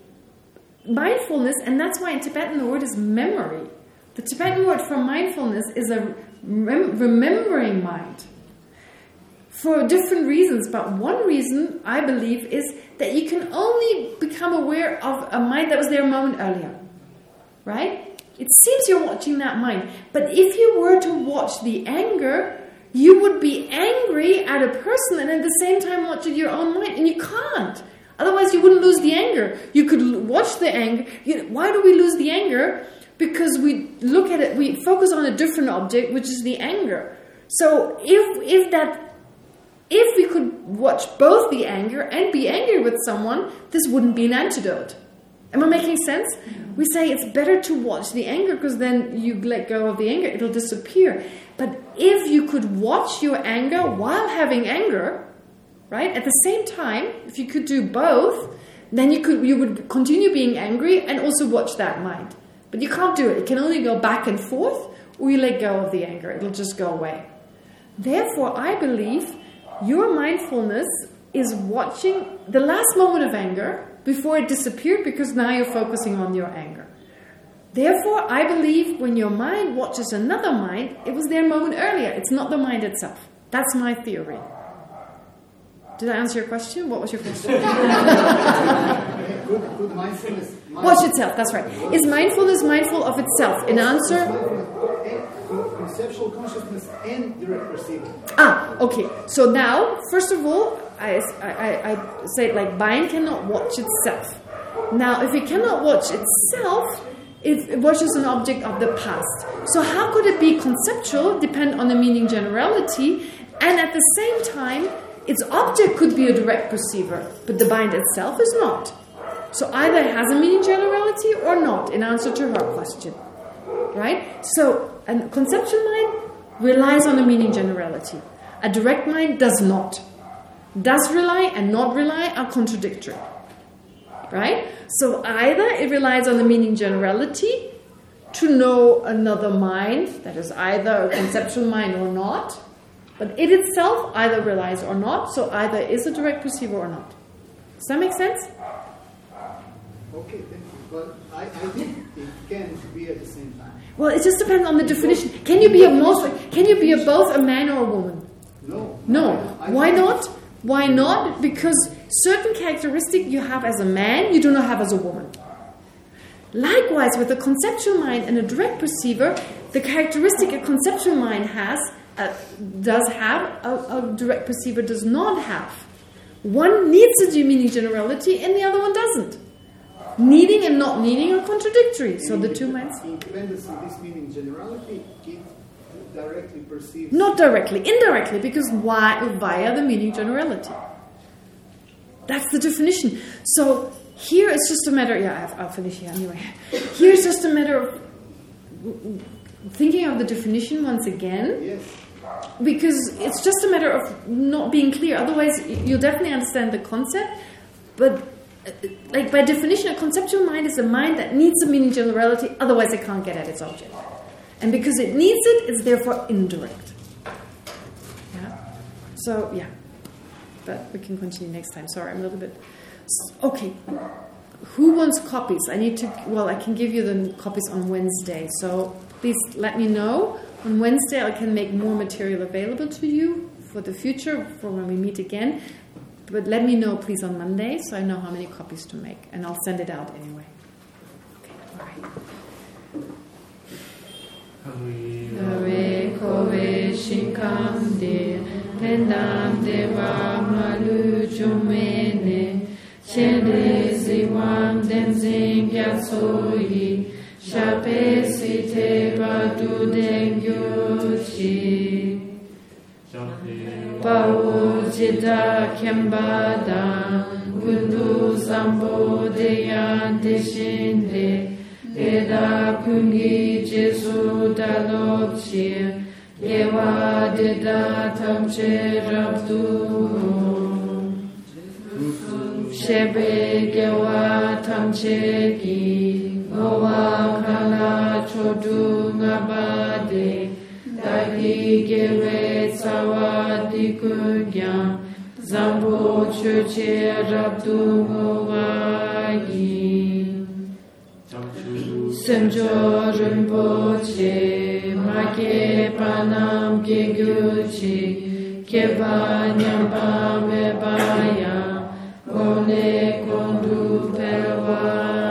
mindfulness and that's why in Tibetan the word is memory. The Tibetan word for mindfulness is a rem remembering mind. For different reasons, but one reason I believe is that you can only become aware of a mind that was there a moment earlier. Right? It seems you're watching that mind. But if you were to watch the anger, you would be angry at a person and at the same time watching your own mind. And you can't. Otherwise, you wouldn't lose the anger. You could watch the anger. You know, why do we lose the anger? Because we look at it, we focus on a different object, which is the anger. So if if that if we could watch both the anger and be angry with someone, this wouldn't be an antidote. Am I making sense? We say it's better to watch the anger because then you let go of the anger, it'll disappear. But if you could watch your anger while having anger, right, at the same time, if you could do both, then you could you would continue being angry and also watch that mind. But you can't do it. It can only go back and forth or you let go of the anger. It'll just go away. Therefore, I believe your mindfulness is watching the last moment of anger before it disappeared because now you're focusing on your anger. Therefore, I believe when your mind watches another mind, it was there a moment earlier. It's not the mind itself. That's my theory. Did I answer your question? What was your question? good, good mindfulness. Watch itself, that's right. Is mindfulness mindful of itself? In answer? Conceptual consciousness and direct perceiving. Ah, okay. So now, first of all, I, I, I say like mind cannot watch itself. Now, if it cannot watch itself, it watches an object of the past. So how could it be conceptual, depend on the meaning generality, and at the same time, its object could be a direct perceiver, but the mind itself is not. So either it has a meaning generality or not, in answer to her question. Right? So a conceptual mind relies on a meaning generality. A direct mind does not does rely and not rely are contradictory. Right? So either it relies on the meaning generality to know another mind, that is either a conceptual mind or not, but it itself either relies or not, so either is a direct perceiver or not. Does that make sense? Okay, thank you. But I, I think it can be at the same time. Well, it just depends on the definition. Can you be a most, can you be a both a man or a woman? No. No. Why not? Why not? Because certain characteristic you have as a man, you do not have as a woman. Likewise, with a conceptual mind and a direct perceiver, the characteristic a conceptual mind has uh, does have a, a direct perceiver does not have. One needs a meaning generality, and the other one doesn't. Needing and not needing are contradictory. So the two minds. Independence of this meaning generality, directly perceives. Not directly, indirectly, because why, via the meaning generality. That's the definition. So here it's just a matter, yeah, I've- I'll finish here anyway. Here it's just a matter of thinking of the definition once again, Yes. because it's just a matter of not being clear. Otherwise, you'll definitely understand the concept, but like by definition, a conceptual mind is a mind that needs a meaning generality, otherwise it can't get at its object. And because it needs it, it's therefore indirect. Yeah. So yeah, but we can continue next time. Sorry, I'm a little bit. Okay. Who wants copies? I need to. Well, I can give you the copies on Wednesday. So please let me know on Wednesday. I can make more material available to you for the future for when we meet again. But let me know, please, on Monday, so I know how many copies to make, and I'll send it out anyway. Okay. All right. Paujita Kembada Gundu Sambodhya Deshinde Eda Pungi Jesu Dalopshir Yeva Didatam Cherabdu Shebe Gewa Tamcheki Goa Kala Chodu Ngabade Dagi Gewe sawadikugyam zambu chuche rabdu ngawagi semjo rinpoche make panam kegyuchi kebanyam pamebaya kone kondu perwaya